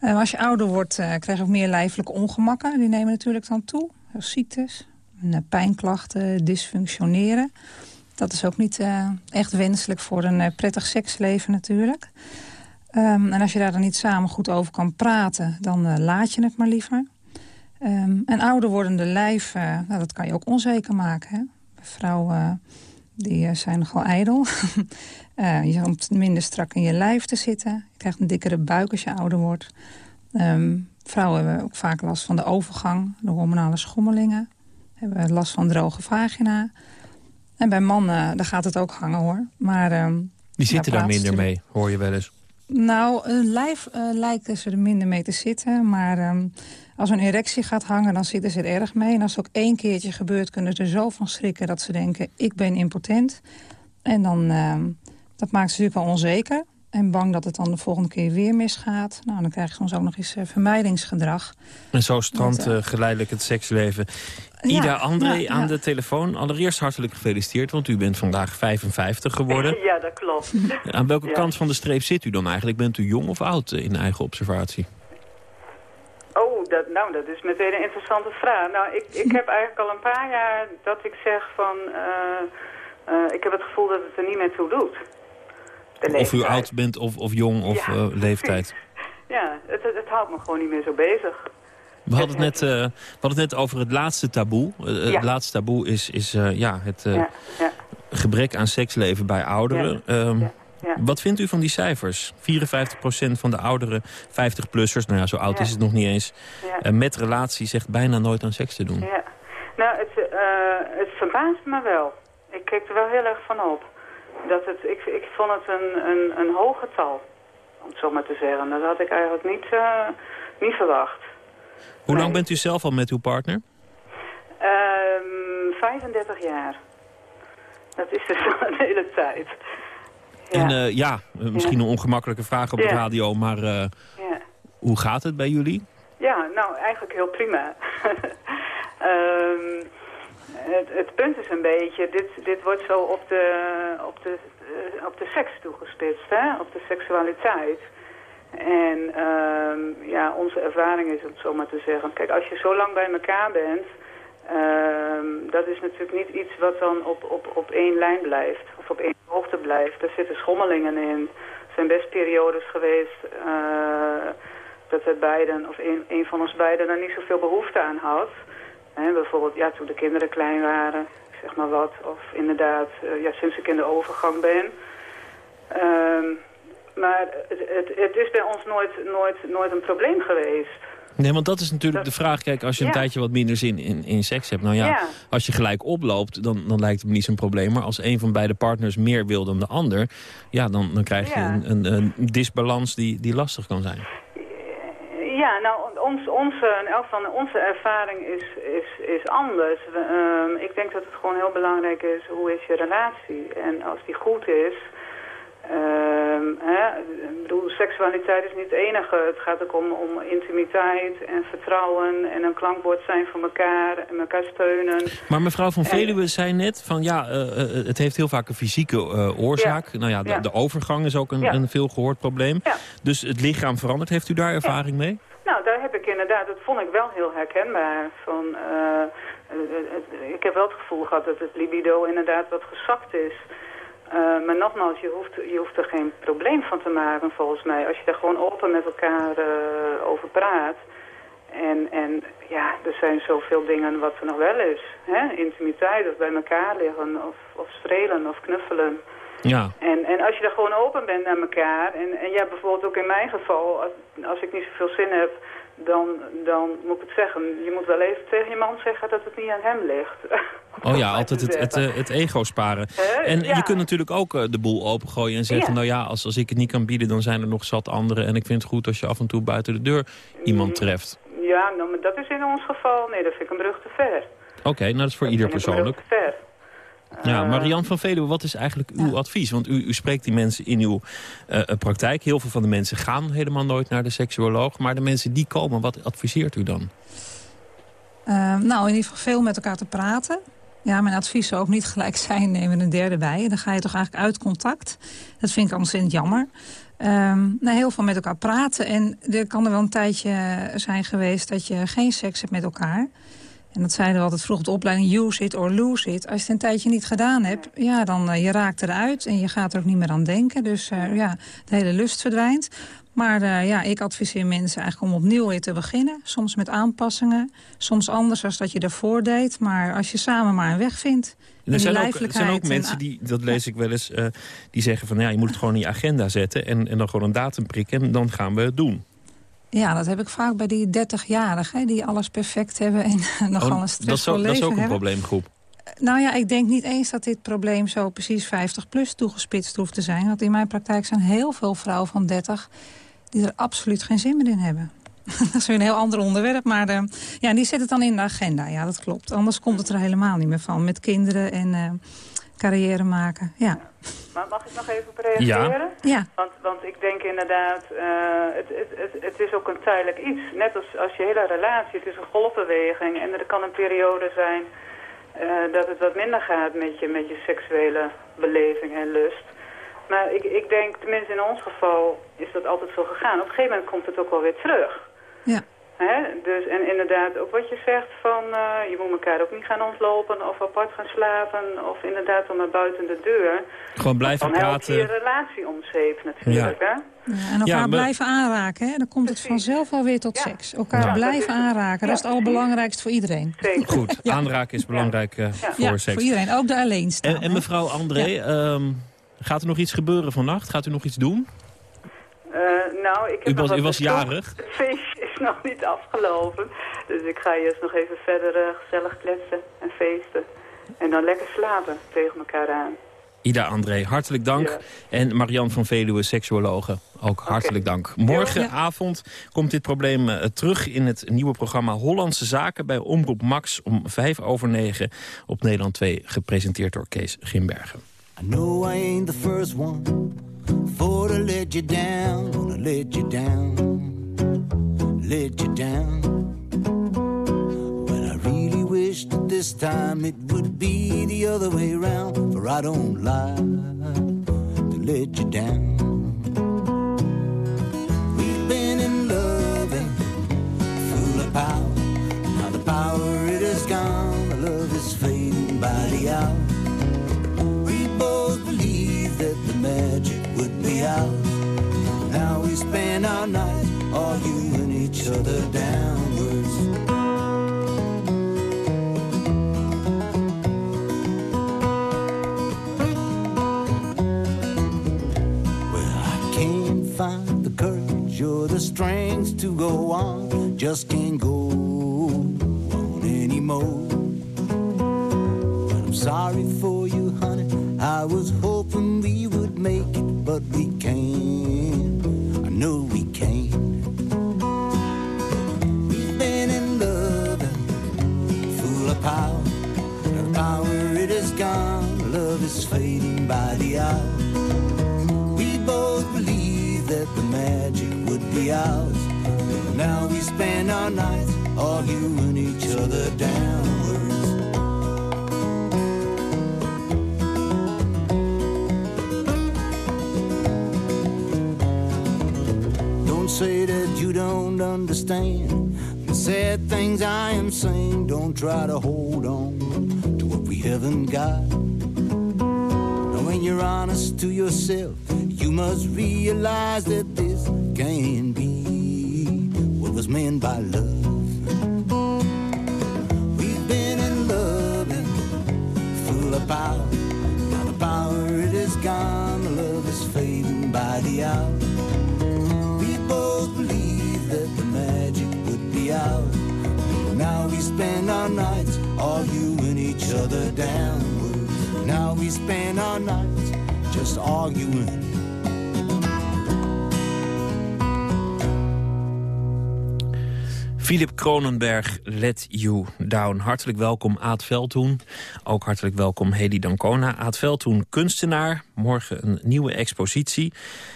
Uh, als je ouder wordt, uh, krijg je ook meer lijfelijke ongemakken. Die nemen natuurlijk dan toe. Ziektes, pijnklachten, dysfunctioneren. Dat is ook niet echt wenselijk voor een prettig seksleven natuurlijk. Um, en als je daar dan niet samen goed over kan praten, dan laat je het maar liever. Um, en ouder wordende lijf, nou, dat kan je ook onzeker maken. Hè? Vrouwen die zijn nogal ijdel. Uh, je komt minder strak in je lijf te zitten. Je krijgt een dikkere buik als je ouder wordt. Um, vrouwen hebben ook vaak last van de overgang, de hormonale schommelingen. Hebben last van droge vagina. En bij mannen, daar gaat het ook hangen hoor. Maar, um, Die zitten daar minder mee, hoor je wel eens. Nou, een lijf uh, lijken ze er minder mee te zitten. Maar um, als een erectie gaat hangen, dan zitten ze er erg mee. En als het ook één keertje gebeurt, kunnen ze er zo van schrikken... dat ze denken, ik ben impotent. En dan... Dat maakt ze natuurlijk wel onzeker. En bang dat het dan de volgende keer weer misgaat. Nou, dan krijg je soms ook nog eens uh, vermijdingsgedrag. En zo strandt uh, geleidelijk het seksleven. Ida André ja, aan de telefoon. Allereerst hartelijk gefeliciteerd, want u bent vandaag 55 geworden. Ja, dat klopt. Aan welke kant van de streep zit u dan eigenlijk? Bent u jong of oud in eigen observatie? Oh, dat, nou, dat is meteen een interessante vraag. Nou, ik, ik heb eigenlijk al een paar jaar dat ik zeg van... Uh, ik heb het gevoel dat het er niet meer toe doet. Of u oud bent of, of jong of ja, uh, leeftijd. Ja, het, het, het, houdt me gewoon niet meer zo bezig. We hadden, het net, uh, we hadden het net over het laatste taboe. Uh, ja. Het laatste taboe is, is ja, het ja, gebrek aan seksleven bij ouderen. Um, wat vindt u van die cijfers? 54% van de ouderen, 50-plussers, nou ja, zo oud is het nog niet eens... met relatie zegt bijna nooit aan seks te doen. Ja. Nou, het, het verbaast me wel. Ik keek er wel heel erg van op dat het, ik, ik vond het een, een, een hoog getal, om het zo maar te zeggen. Dat had ik eigenlijk niet, uh, niet verwacht. Hoe nee. lang bent u zelf al met uw partner? Um, 35 jaar. Dat is dus al een hele tijd. Ja. En uh, ja, misschien ja. een ongemakkelijke vraag op de radio, maar uh, hoe gaat het bij jullie? Ja, nou eigenlijk heel prima. um, het, het, punt is een beetje, dit, dit wordt zo op de, op, de, uh, op de seks toegespitst, hè? op de seksualiteit. En um, ja, onze ervaring is, om het zo maar te zeggen, kijk, als je zo lang bij elkaar bent, um, dat is natuurlijk niet iets wat dan op, op, op één lijn blijft, of op één hoogte blijft. Er zitten schommelingen in. Er zijn best periodes geweest uh, dat we beiden, of een, een van ons beiden, er niet zoveel behoefte aan had. He, bijvoorbeeld ja, toen de kinderen klein waren, zeg maar wat. Of inderdaad, uh, ja, sinds ik in de overgang ben. Um, maar het, het, het, is bij ons nooit, nooit, nooit een probleem geweest. Nee, want dat is natuurlijk dat, de vraag. Kijk, als je een tijdje wat minder zin in, in seks hebt... nou ja, ja, als je gelijk oploopt, dan, dan lijkt het me niet zo'n probleem. Maar als een van beide partners meer wil dan de ander... ja, dan, dan krijg je ja. een, een, een disbalans die, die lastig kan zijn. Ja, nou, ons, onze, elk van onze ervaring is, is, is anders. We, um, ik denk dat het gewoon heel belangrijk is, hoe is je relatie? En als die goed is... Um, hè, ik bedoel, seksualiteit is niet het enige. Het gaat ook om, om intimiteit en vertrouwen en een klankbord zijn voor elkaar en elkaar steunen. Maar mevrouw van Veluwe en, zei net van ja, uh, uh, het heeft heel vaak een fysieke uh, oorzaak. Ja, nou ja de, ja, de, overgang is ook een, ja. een veel gehoord probleem. Dus het lichaam verandert. Heeft u daar ervaring mee? Nou, daar heb ik inderdaad, dat vond ik wel heel herkenbaar. Van, uh, ik heb wel het gevoel gehad dat het libido inderdaad wat gezakt is. Maar nogmaals, je hoeft, je hoeft er geen probleem van te maken volgens mij. Als je daar gewoon open met elkaar over praat. En, en ja, er zijn zoveel dingen wat er nog wel is. Hè? Intimiteit of bij elkaar liggen of, of strelen of knuffelen. Ja. En, en als je er gewoon open bent naar elkaar, en, en ja, bijvoorbeeld ook in mijn geval, als, als ik niet zoveel zin heb, dan, dan moet ik het zeggen, je moet wel even tegen je man zeggen dat het niet aan hem ligt. Oh ja, altijd het, het, eh, het ego sparen. En Ja. je kunt natuurlijk ook eh, de boel opengooien en zeggen... Ja. nou ja, als, als ik het niet kan bieden, dan zijn er nog zat anderen. En ik vind het goed als je af en toe buiten de deur iemand treft. Ja, nou, maar dat is in ons geval... Nee, dat vind ik een brug te ver. Oké, nou dat is voor ieder ik een persoonlijk. brug te ver. Ja, Eh, Marian van Veluwe, wat is eigenlijk uw advies? Want u, u spreekt die mensen in uw eh, eh, praktijk. Heel veel van de mensen gaan helemaal nooit naar de seksuoloog. Maar de mensen die komen, wat adviseert u dan? Eh, nou, in ieder geval veel met elkaar te praten. Ja, mijn advies zou ook niet gelijk zijn, neem er een derde bij. Dan ga je toch eigenlijk uit contact. Dat vind ik ontzettend jammer. Ehm, nou, heel veel met elkaar praten. En er kan er wel een tijdje zijn geweest dat je geen seks hebt met elkaar. En dat zeiden we altijd vroeg op de opleiding, use it or lose it. Als je het een tijdje niet gedaan hebt, ja, dan uh, je raakt eruit en je gaat er ook niet meer aan denken. Dus uh, ja, de hele lust verdwijnt. Maar uh, ja, ik adviseer mensen eigenlijk om opnieuw weer te beginnen. Soms met aanpassingen, soms anders dan dat je daarvoor deed. Maar als je samen maar een weg vindt... Er zijn, ook, er zijn ook mensen, die, dat lees ik wel eens, die zeggen van... ja, je moet het gewoon in je agenda zetten en, en dan gewoon een datum prikken... en dan gaan we het doen. Ja, dat heb ik vaak bij die 30-jarigen, die alles perfect hebben... en nogal oh, een stressvol leven. Dat is ook een probleemgroep. Nou ja, ik denk niet eens dat dit probleem zo precies 50 plus toegespitst hoeft te zijn. Want in mijn praktijk zijn heel veel vrouwen van 30 die er absoluut geen zin meer in hebben. dat is weer een heel ander onderwerp, maar de, ja, die zet het dan in de agenda. Ja, dat klopt. Anders komt het er helemaal niet meer van. Met kinderen en uh, carrière maken, ja. Maar mag ik nog even op reageren? Ja. ja. Want, want ik denk inderdaad, uh, het, het, het, het is ook een tijdelijk iets. Net als, als je hele relatie, het is een golfbeweging. En er kan een periode zijn uh, dat het wat minder gaat met je, met je seksuele beleving en lust. Maar ik, ik denk, tenminste in ons geval is dat altijd zo gegaan. Op een gegeven moment komt het ook wel weer terug. Ja. Hè? Dus, en inderdaad, ook wat je zegt van, uh, je moet elkaar ook niet gaan ontlopen of apart gaan slapen. Of inderdaad dan maar buiten de deur. Gewoon blijven dan praten. Dan je relatie om zeep natuurlijk, ja. hè? Ja, en elkaar ja, maar... blijven aanraken, hè? dan komt het vanzelf wel weer tot ja. seks. Elkaar ja, blijven aanraken, dat is het allerbelangrijkste voor iedereen. Zeker. Goed, aanraken is belangrijk uh, voor seks. voor iedereen, ook de alleenstaan. En, en mevrouw André, um, gaat er nog iets gebeuren vannacht? Gaat u nog iets doen? Uh, nou, ik heb u was, nog u was jarig? Feestje nog niet afgelopen. Dus ik ga eerst nog even verder uh, gezellig kletsen en feesten. En dan lekker slapen tegen elkaar aan. Ida André, hartelijk dank. Ja. En Marian van Veluwe, seksuologe, ook hartelijk okay. dank. Morgenavond komt dit probleem uh, terug in het nieuwe programma Hollandse Zaken... bij Omroep Max om vijf over negen op Nederland 2... gepresenteerd door Kees Gimbergen. I know I ain't the first one for to let you down, gonna let you down, let you down. When I really wish that this time it would be the other way around, for I don't like to let you down. We've been in love and full of power. Now the power it is gone, the love is fading by the hour. We both believe that the magic would be ours. Now we spend our nights arguing each other downwards. Well, I can't find the courage or the strength to go on. Just can't go on anymore. But I'm sorry for you, honey. I was hoping we would make it, but we can't. I know we power. The power it is gone, love is fading by the hour. We both believe that the magic would be ours. But now we spend our nights arguing each other downwards. Don't say that you don't understand sad things I am saying. Don't try to hold on to what we haven't got. Now, when you're honest to yourself, you must realize that this can be what was meant by love. We've been in love and full of power. Spend our nights arguing each other down. Now we spend our nights just arguing. Philip Kronenberg, Let You Down. Hartelijk welkom Aad Veldhoen. Ook hartelijk welkom Hedy Dancona. Aad Veldhoen, kunstenaar. Morgen een nieuwe expositie.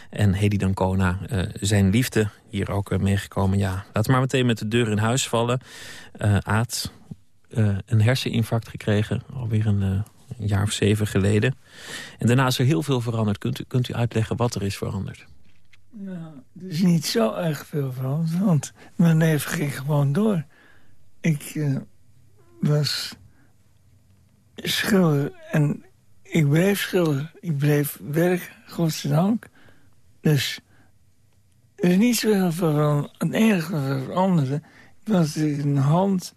En Hedy Dancona, uh, zijn liefde, hier ook uh, meegekomen. Ja, laten we maar meteen met de deur in huis vallen. Uh, Aad, een herseninfarct gekregen, alweer een, jaar of zeven geleden. En daarna is er heel veel veranderd. Kunt u, kunt u uitleggen wat er is veranderd? Nou, is niet zo erg veel veranderd, want mijn leven ging gewoon door. Ik uh, was schilder en ik bleef schilder. Ik bleef werken, godzijdank. Dus er is niet zo heel veel veranderd. Het enige wat was dat ik een hand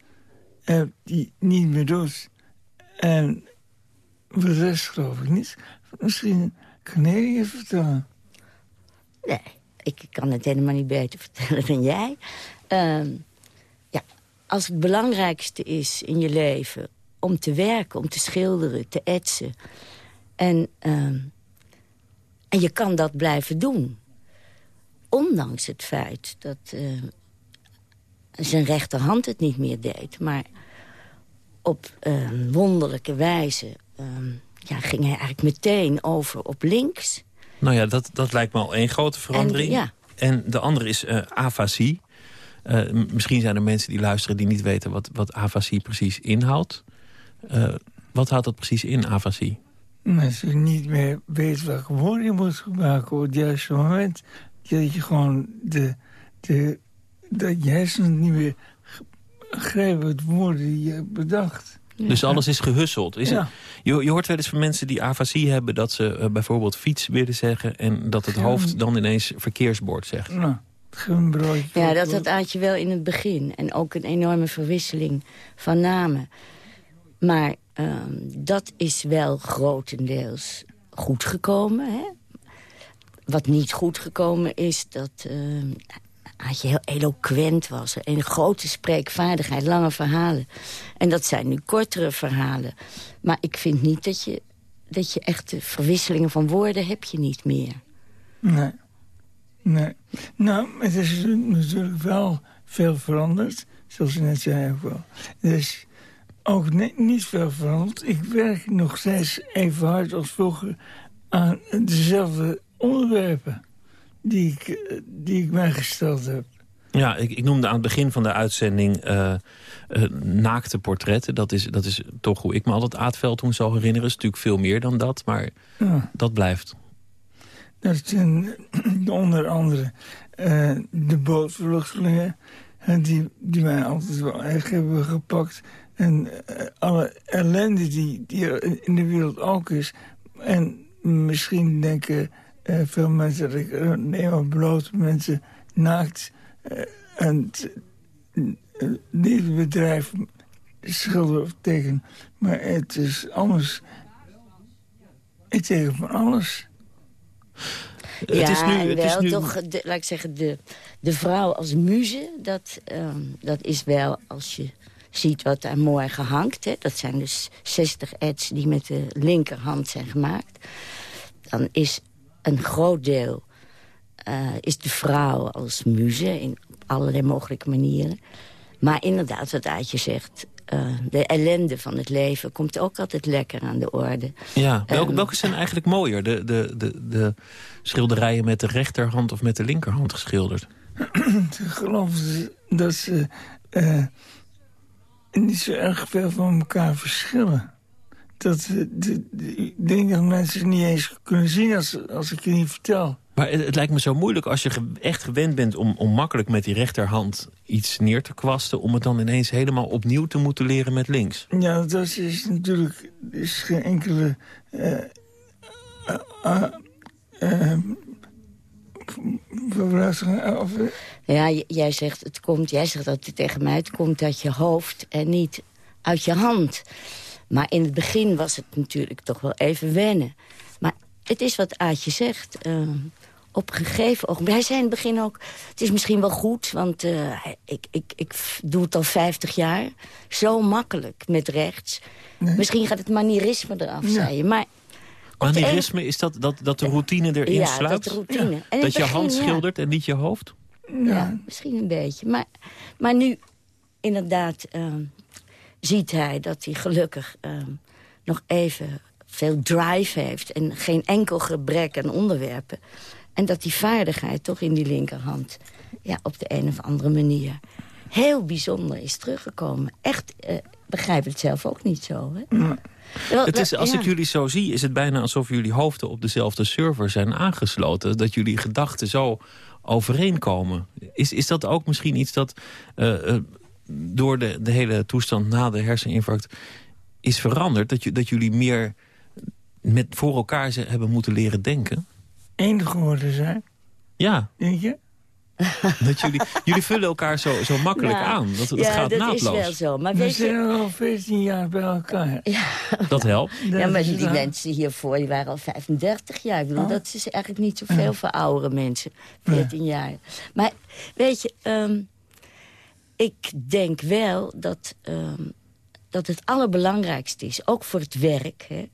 heb die niet meer doet. En voor de rest geloof ik niet. Misschien kan ik je vertellen. Nee, ik kan het helemaal niet beter vertellen dan jij. Uh, ja, als het belangrijkste is in je leven om te werken, om te schilderen, te etsen... en, uh, en je kan dat blijven doen. Ondanks het feit dat uh, zijn rechterhand het niet meer deed... maar op ehm, wonderlijke wijze ja, ging hij eigenlijk meteen over op links... Nou ja, dat, dat lijkt me al één grote verandering. En, ja. en de andere is uh, afasie. Uh, misschien zijn er mensen die luisteren die niet weten wat, wat afasie precies inhoudt. Uh, wat houdt dat precies in, afasie? Als je niet meer weet welke woorden je moet gebruiken op het juiste moment. Dat je gewoon de, de, dat je hersenen niet meer grijpen het woorden die je hebt bedacht. Dus alles is gehusseld. Is het, je, je hoort wel eens van mensen die afasie hebben... dat ze uh, bijvoorbeeld fiets willen zeggen... en dat het hoofd dan ineens verkeersbord zegt. Nou, geen broodje. Ja, dat had Aadje wel in het begin. En ook een enorme verwisseling van namen. Maar ehm, dat is wel grotendeels goed gekomen. Hè? Wat niet goed gekomen is dat ehm Aadje heel eloquent was. Een grote spreekvaardigheid, lange verhalen. En dat zijn nu kortere verhalen. Maar ik vind niet dat je, dat je echte verwisselingen van woorden heb je niet meer. Nee. Nee. Nou, het is natuurlijk wel veel veranderd. Zoals je net zei ook wel. Dus ook ni- niet veel veranderd. Ik werk nog steeds even hard als vroeger aan dezelfde onderwerpen die ik, eh, die ik mij gesteld heb. Ja, ik, ik noemde aan het begin van de uitzending eh, eh, naakte portretten. Dat is, dat is toch hoe ik me altijd Aardveld toen zal herinneren. is natuurlijk veel meer dan dat, maar Ja. dat blijft. Dat zijn onder andere de bootvluchtelingen... die, die mij altijd wel erg hebben gepakt. En alle ellende die, die er in de wereld ook is. En misschien denken eh, veel mensen dat ik nee, maar blote mensen naakt... eh, en eh, niet het bedrijf schilder of teken. Maar het is anders. Ik teken van alles. ja, het is nu, en het is wel nu toch, de, laat ik zeggen, de, de vrouw als muze... Dat, ehm, dat is wel, als je ziet wat daar mooi gehangt... Hè, dat zijn dus 60 ads die met de linkerhand zijn gemaakt... dan is een groot deel eh, is de vrouw als muze... in allerlei mogelijke manieren. Maar inderdaad, wat Aatje zegt... eh, de ellende van het leven komt ook altijd lekker aan de orde. Ja, welke, Ehm, welke zijn eigenlijk mooier? De, de, de, de schilderijen met de rechterhand of met de linkerhand geschilderd? Ze geloven dat ze eh, niet zo erg veel van elkaar verschillen. Dat, ik denk dat mensen het niet eens kunnen zien als, als ik je niet vertel. Maar het, het lijkt me zo moeilijk als je ge- echt gewend bent... Om, om makkelijk met die rechterhand iets neer te kwasten... om het dan ineens helemaal opnieuw te moeten leren met links. Ja, dat is natuurlijk is geen enkele... vooruitgang, of, eh, Ja, jij zegt, het komt, jij zegt dat het tegen mij, het komt uit je hoofd en niet uit je hand. Maar in het begin was het natuurlijk toch wel even wennen. Maar het is wat Aatje zegt. eh, op een gegeven ogenblik... Hij zei in het begin ook, het is misschien wel goed... want eh, ik, ik, ik doe het al 50 jaar. Zo makkelijk met rechts. Misschien gaat het manierisme eraf, Ja. zei je. Maar Manierisme, is dat, dat, dat de routine erin Ja, sluipt? dat de routine. Dat je hand ja. schildert en niet je hoofd? Ja, misschien een beetje. Maar, maar nu, inderdaad, ehm, ziet hij dat hij gelukkig ehm, nog even veel drive heeft... en geen enkel gebrek aan onderwerpen. En dat die vaardigheid toch in die linkerhand... Ja, op de een of andere manier heel bijzonder is teruggekomen. Echt, eh, begrijp het zelf ook niet zo, hè? Het is, als ja. ik jullie zo zie, is het bijna alsof jullie hoofden op dezelfde server zijn aangesloten. Dat jullie gedachten zo overeenkomen. Is, is dat ook misschien iets dat eh, eh, door de, de hele toestand na de herseninfarct is veranderd? Dat, je, dat jullie meer met voor elkaar ze- hebben moeten leren denken? Eén geworden zijn, Ja, denk je? dat jullie, jullie vullen elkaar zo, zo makkelijk Ja. aan. Dat, dat ja, gaat dat naadloos. is wel zo. Maar We weet je, zijn al 14 jaar bij elkaar. Dat helpt. Ja, maar die mensen hiervoor die waren al 35 jaar. Ik bedoel, Oh. dat is eigenlijk niet zoveel voor oudere mensen. 14 jaar. Maar weet je, ehm, ik denk wel dat, ehm, dat het allerbelangrijkste is, ook voor het werk... Hè,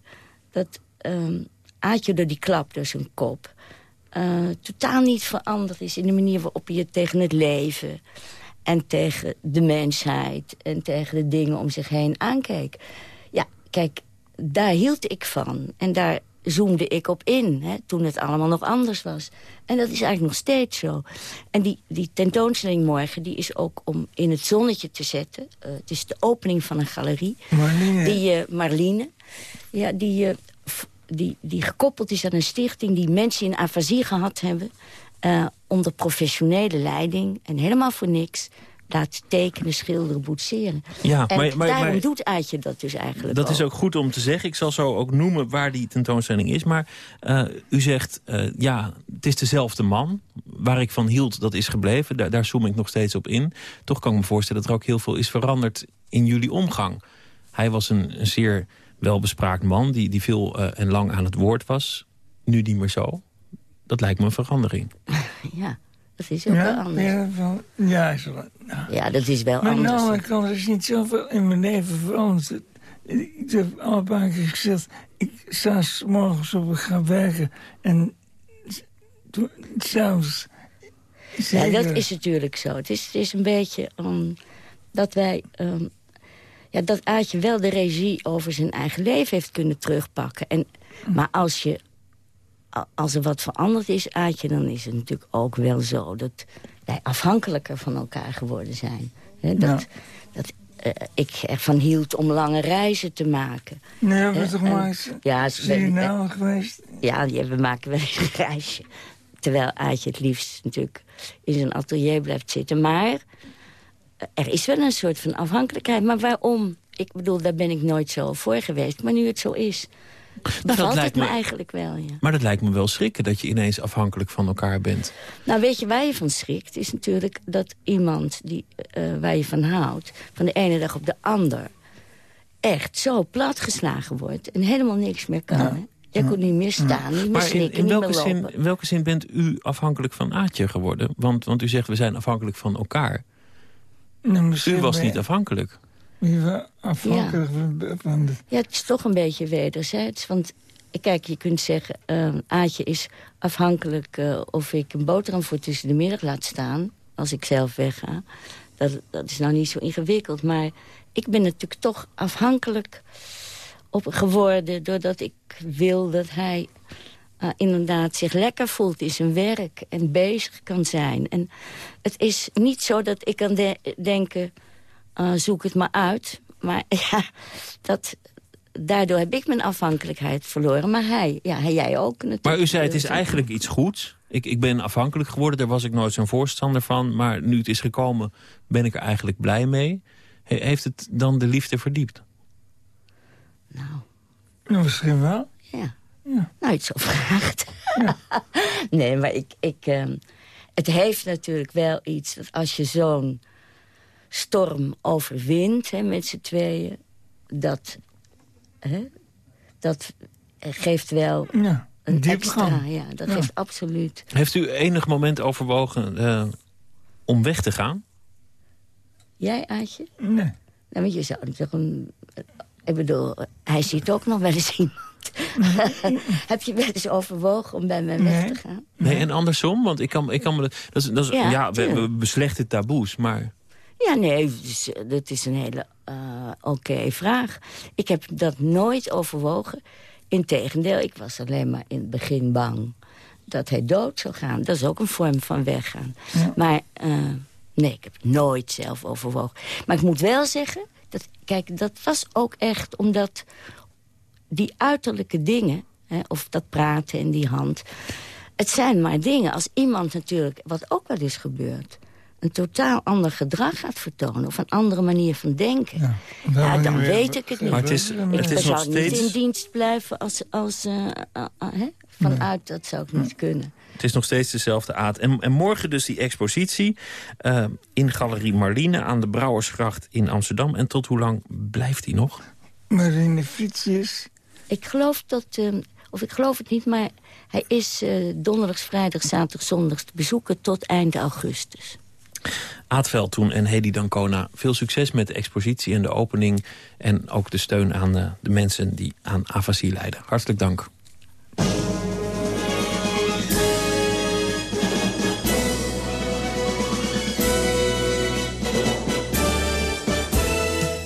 dat ehm Aatje door die klap door zijn kop... eh, totaal niet veranderd is in de manier waarop je tegen het leven... en tegen de mensheid en tegen de dingen om zich heen aankeek. Ja, kijk, daar hield ik van. En daar zoomde ik op in, hè, toen het allemaal nog anders was. En dat is eigenlijk nog steeds zo. En die, die tentoonstelling morgen die is ook om in het zonnetje te zetten. Eh, het is de opening van een galerie. Marlene. Die eh, Marline, ja, die, eh, die, die gekoppeld is aan een stichting... die mensen in afasie gehad hebben... onder professionele leiding en helemaal voor niks... laat tekenen, schilderen, boetseren. Ja, en maar- maar- daarom maar- doet Aatje dat dus eigenlijk Dat is ook goed om te zeggen. Ik zal zo ook noemen waar die tentoonstelling is. Maar eh, u zegt, eh, ja, het is dezelfde man. Waar ik van hield, dat is gebleven. Daar, daar zoom ik nog steeds op in. Toch kan ik me voorstellen dat er ook heel veel is veranderd in jullie omgang. Hij was een, een zeer welbespraakt man die, die veel eh, en lang aan het woord was. Nu niet meer zo. Dat lijkt me een verandering. Ja, dat is ook wel Ja, anders. ja, van, ja, is wel, nou. Ja, dat is wel Maar aan de anders. andere kant is niet zoveel in mijn leven veranderd. Ik heb al een paar keer gezegd, ik sta 's morgens op, ik ga werken. En toen- s'avonds... Ja, dat is natuurlijk zo. Het is, het is een beetje um, dat wij... um, ja, dat Aatje wel de regie over zijn eigen leven heeft kunnen terugpakken. En, maar als, je, als er wat veranderd is, Aatje, dan is het natuurlijk ook wel zo... dat wij afhankelijker van elkaar geworden zijn. Dat dat eh, ik ervan hield om lange reizen te maken. Nee, we Hè, toch maar eens ja, Suriname geweest? ja, ja, we maken wel eens een reisje. Terwijl Aatje het liefst natuurlijk in zijn atelier blijft zitten. Maar eh, er is wel een soort van afhankelijkheid. Maar waarom? Ik bedoel, daar ben ik nooit zo voor geweest. Maar nu het zo is, het lijkt me me- eigenlijk wel, ja. Maar dat lijkt me wel schrikken dat je ineens afhankelijk van elkaar bent. Nou, weet je waar je van schrikt? Is natuurlijk dat iemand die, eh, waar je van houdt... van de ene dag op de ander echt zo platgeslagen wordt... en helemaal niks meer kan. hè? Je kon niet meer staan, niet meer Maar in, niet welke meer zin, lopen. in welke zin bent u afhankelijk van Aatje geworden? Want, want u zegt, we zijn afhankelijk van elkaar. Nou, U was niet afhankelijk. Afhankelijk van, van de... Ja, het is toch een beetje wederzijds. Want kijk, je kunt zeggen... eh, Aatje is afhankelijk eh, of ik een boterham voor tussen de middag laat staan... als ik zelf wegga. Dat, dat is nou niet zo ingewikkeld. Maar ik ben natuurlijk toch afhankelijk op geworden... doordat ik wil dat hij eh, inderdaad zich lekker voelt in zijn werk... en bezig kan zijn. En het is niet zo dat ik kan de- denken... eh, zoek het maar uit. Maar ja, dat, daardoor heb ik mijn afhankelijkheid verloren. Maar hij, ja, hij jij ook natuurlijk. Maar u zei, het is eigenlijk iets goeds. Ik, ik ben afhankelijk geworden, daar was ik nooit zo'n voorstander van. Maar nu het is gekomen, ben ik er eigenlijk blij mee. He- heeft het dan de liefde verdiept? Nou, misschien wel. Ja. Ja. Nou, iets zo vraagt. nee, maar ik... ik ehm, het heeft natuurlijk wel iets dat als je zo'n storm overwint hè, met z'n tweeën... dat, hè, dat geeft wel Ja. een Diepgang. extra. Ja, dat Ja. geeft absoluut. Heeft u enig moment overwogen eh, om weg te gaan? Jij, Aatje? Nee. Nou, maar je zou toch een... Ik bedoel, hij ziet ook nog wel eens iemand. Heb je wel eens overwogen om bij mij weg te gaan? Nee, en andersom? Want ik kan, ik kan me... Dat is, dat is, Ja, ja, we, we beslechten taboes, maar... Ja, nee, dus, eh, dat is een hele eh, oké vraag. Ik heb dat nooit overwogen. Integendeel, ik was alleen maar in het begin bang dat hij dood zou gaan. Dat is ook een vorm van weggaan. Maar eh, nee, ik heb het nooit zelf overwogen. Maar ik moet wel zeggen, dat, kijk, dat was ook echt omdat die uiterlijke dingen... Hè, of dat praten en die hand... het zijn maar dingen. Als iemand natuurlijk, wat ook wel eens gebeurt... een totaal ander gedrag gaat vertonen... of een andere manier van denken... Ja, dan weet ik het niet. Maar het is- ik het is zou nog niet steeds- in dienst blijven als... als eh, eh, eh? Vanuit, dat zou ik niet kunnen. Het is nog steeds dezelfde aard. En, en morgen dus die expositie in Galerie Marline aan de Brouwersgracht in Amsterdam. En tot hoe lang blijft die nog? Marine Frietjes. Ik geloof dat... of ik geloof het niet, maar hij is eh donderdags, vrijdag, zaterdag, zondags te bezoeken tot eind augustus. Aad Veldtoen en Hedy Dancona, veel succes met de expositie en de opening... en ook de steun aan eh, de mensen die aan afasie lijden. Hartelijk dank.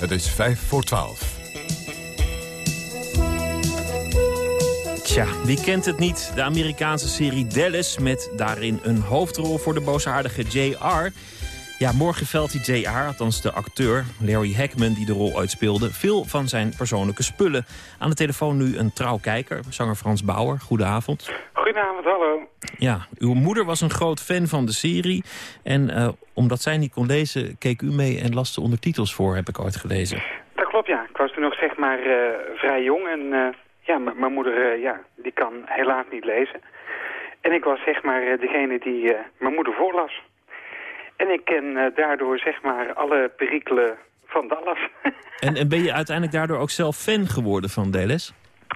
Het is vijf voor twaalf. Tja, wie kent het niet? De Amerikaanse serie Dallas met daarin een hoofdrol voor de boosaardige J.R. Ja, morgen velt die J.R., althans de acteur Larry Hackman die de rol uitspeelde... veel van zijn persoonlijke spullen. Aan de telefoon nu een trouw kijker, zanger Frans Bauer. Goedenavond. Goedenavond, hallo. Ja, uw moeder was een groot fan van de serie. En eh, omdat zij niet kon lezen, keek u mee en las de ondertitels voor, heb ik ooit gelezen. Dat klopt, ja. Ik was toen nog zeg maar eh, vrij jong en eh, ja, mijn moeder eh, ja, die kan helaas niet lezen. En ik was zeg maar eh, degene die eh, mijn moeder voorlas. En ik ken daardoor zeg maar alle perikelen van Dallas. En, en ben je uiteindelijk daardoor ook zelf fan geworden van Dallas?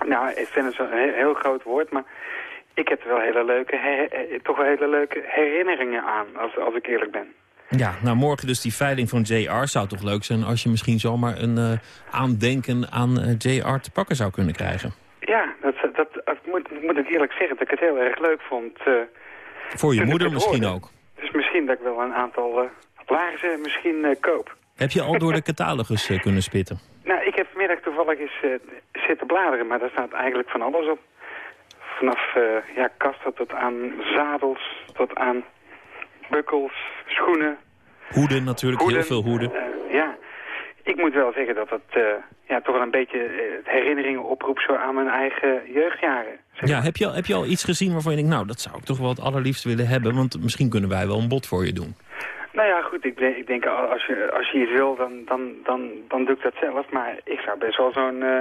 nou, ik vind het een heel, groot woord, maar ik heb er wel hele leuke, he- toch wel hele leuke herinneringen aan, als, als ik eerlijk ben. Ja, nou morgen dus die veiling van JR. Zou toch leuk zijn als je misschien zomaar een eh, aandenken aan JR te pakken zou kunnen krijgen. Dat, dat, dat moet, moet ik eerlijk zeggen dat ik het heel erg leuk vond. eh, Voor je moeder misschien hoorde. ook. Dus misschien dat ik wel een aantal uh, laarzen misschien eh, koop. Heb je al door de catalogus kunnen spitten? Nou, ik heb vanmiddag toevallig eens zitten bladeren, maar daar staat eigenlijk van alles op. Vanaf ja, kasten tot aan zadels, tot aan bukkels, schoenen. Hoeden natuurlijk, heel veel hoeden. Ja, ik moet wel zeggen dat het eh, ja, toch wel een beetje eh, herinneringen oproept zo aan mijn eigen jeugdjaren. Ja, heb je, al, heb je al iets gezien waarvan je denkt... nou, dat zou ik toch wel het allerliefst willen hebben... want misschien kunnen wij wel een bod voor je doen. Nou ja, goed, ik, denk- ik denk als je, als je iets wil, dan, dan, dan, dan doe ik dat zelf. Maar ik zou best wel zo'n eh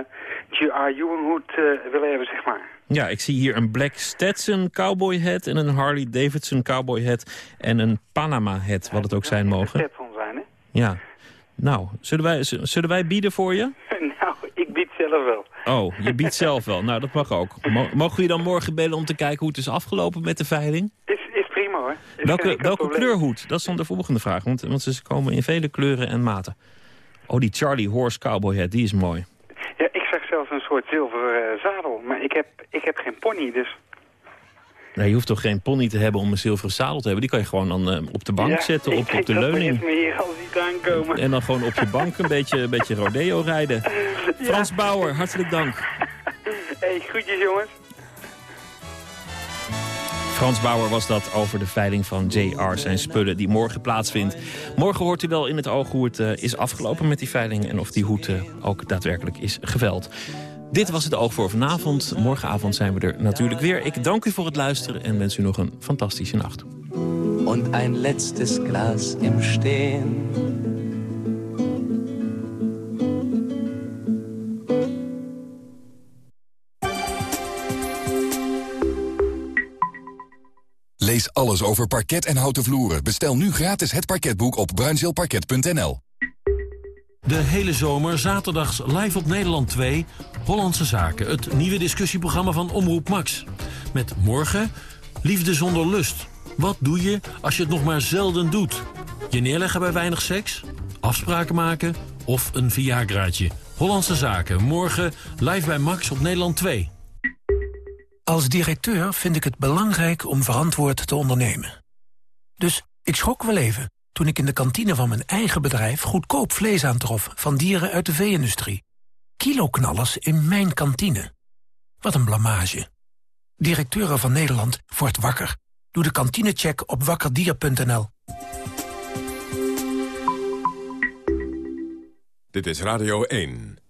G.R. Ewing hoed eh, willen hebben, zeg maar. Ja, ik zie hier een Black Stetson cowboy hat... en een Harley Davidson cowboy hat en een Panama hat, wat het ook zijn mogen. Stetson zijn, hè? Ja. Nou, zullen wij, zullen wij bieden voor je? nou, ik bied zelf wel. Oh, je biedt zelf wel. Nou, dat mag ook. Mo- mogen we je dan morgen bellen om te kijken hoe het is afgelopen met de veiling? Is, is prima, hoor. Is Welke, welke kleurhoed? Dat is dan de volgende vraag. Want, want ze komen in vele kleuren en maten. Oh, die Charlie Horse cowboy hat, die is mooi. Ja, ik zag zelfs een soort zilveren eh, zadel. Maar ik heb, ik heb geen pony, dus... Nee, je hoeft toch geen pony te hebben om een zilveren zadel te hebben? Die kan je gewoon dan eh, op de bank Ja, zetten, op, op de leuning. ziet aankomen. En dan gewoon op je bank een beetje, een beetje rodeo rijden. Frans Bauer, hartelijk dank. hey, groetjes jongens. Frans Bauer was dat over de veiling van JR, zijn spullen, die morgen plaatsvindt. Morgen hoort u wel in het oog hoe het eh, is afgelopen met die veiling... en of die hoed eh, ook daadwerkelijk is geveld. Dit was het oog voor vanavond. Morgenavond zijn we er natuurlijk weer. Ik dank u voor het luisteren en wens u nog een fantastische nacht. und ein letztes Glas im Stehen. Lees alles over parket en houten vloeren. Bestel nu gratis het parketboek op bruinzeelparket.nl. De hele zomer, zaterdags live op Nederland 2... Hollandse Zaken, het nieuwe discussieprogramma van Omroep Max. Met morgen Liefde zonder lust. Wat doe je als je het nog maar zelden doet? Je neerleggen bij weinig seks? Afspraken maken? Of een Viagraatje? Hollandse Zaken, morgen live bij Max op Nederland 2. Als directeur vind ik het belangrijk om verantwoord te ondernemen. Dus ik schrok wel even toen ik in de kantine van mijn eigen bedrijf... goedkoop vlees aantrof van dieren uit de vee-industrie. Kiloknallers in mijn kantine. Wat een blamage. Directeuren van Nederland wordt wakker. Doe de kantinecheck op wakkerdier.nl. Dit is Radio 1.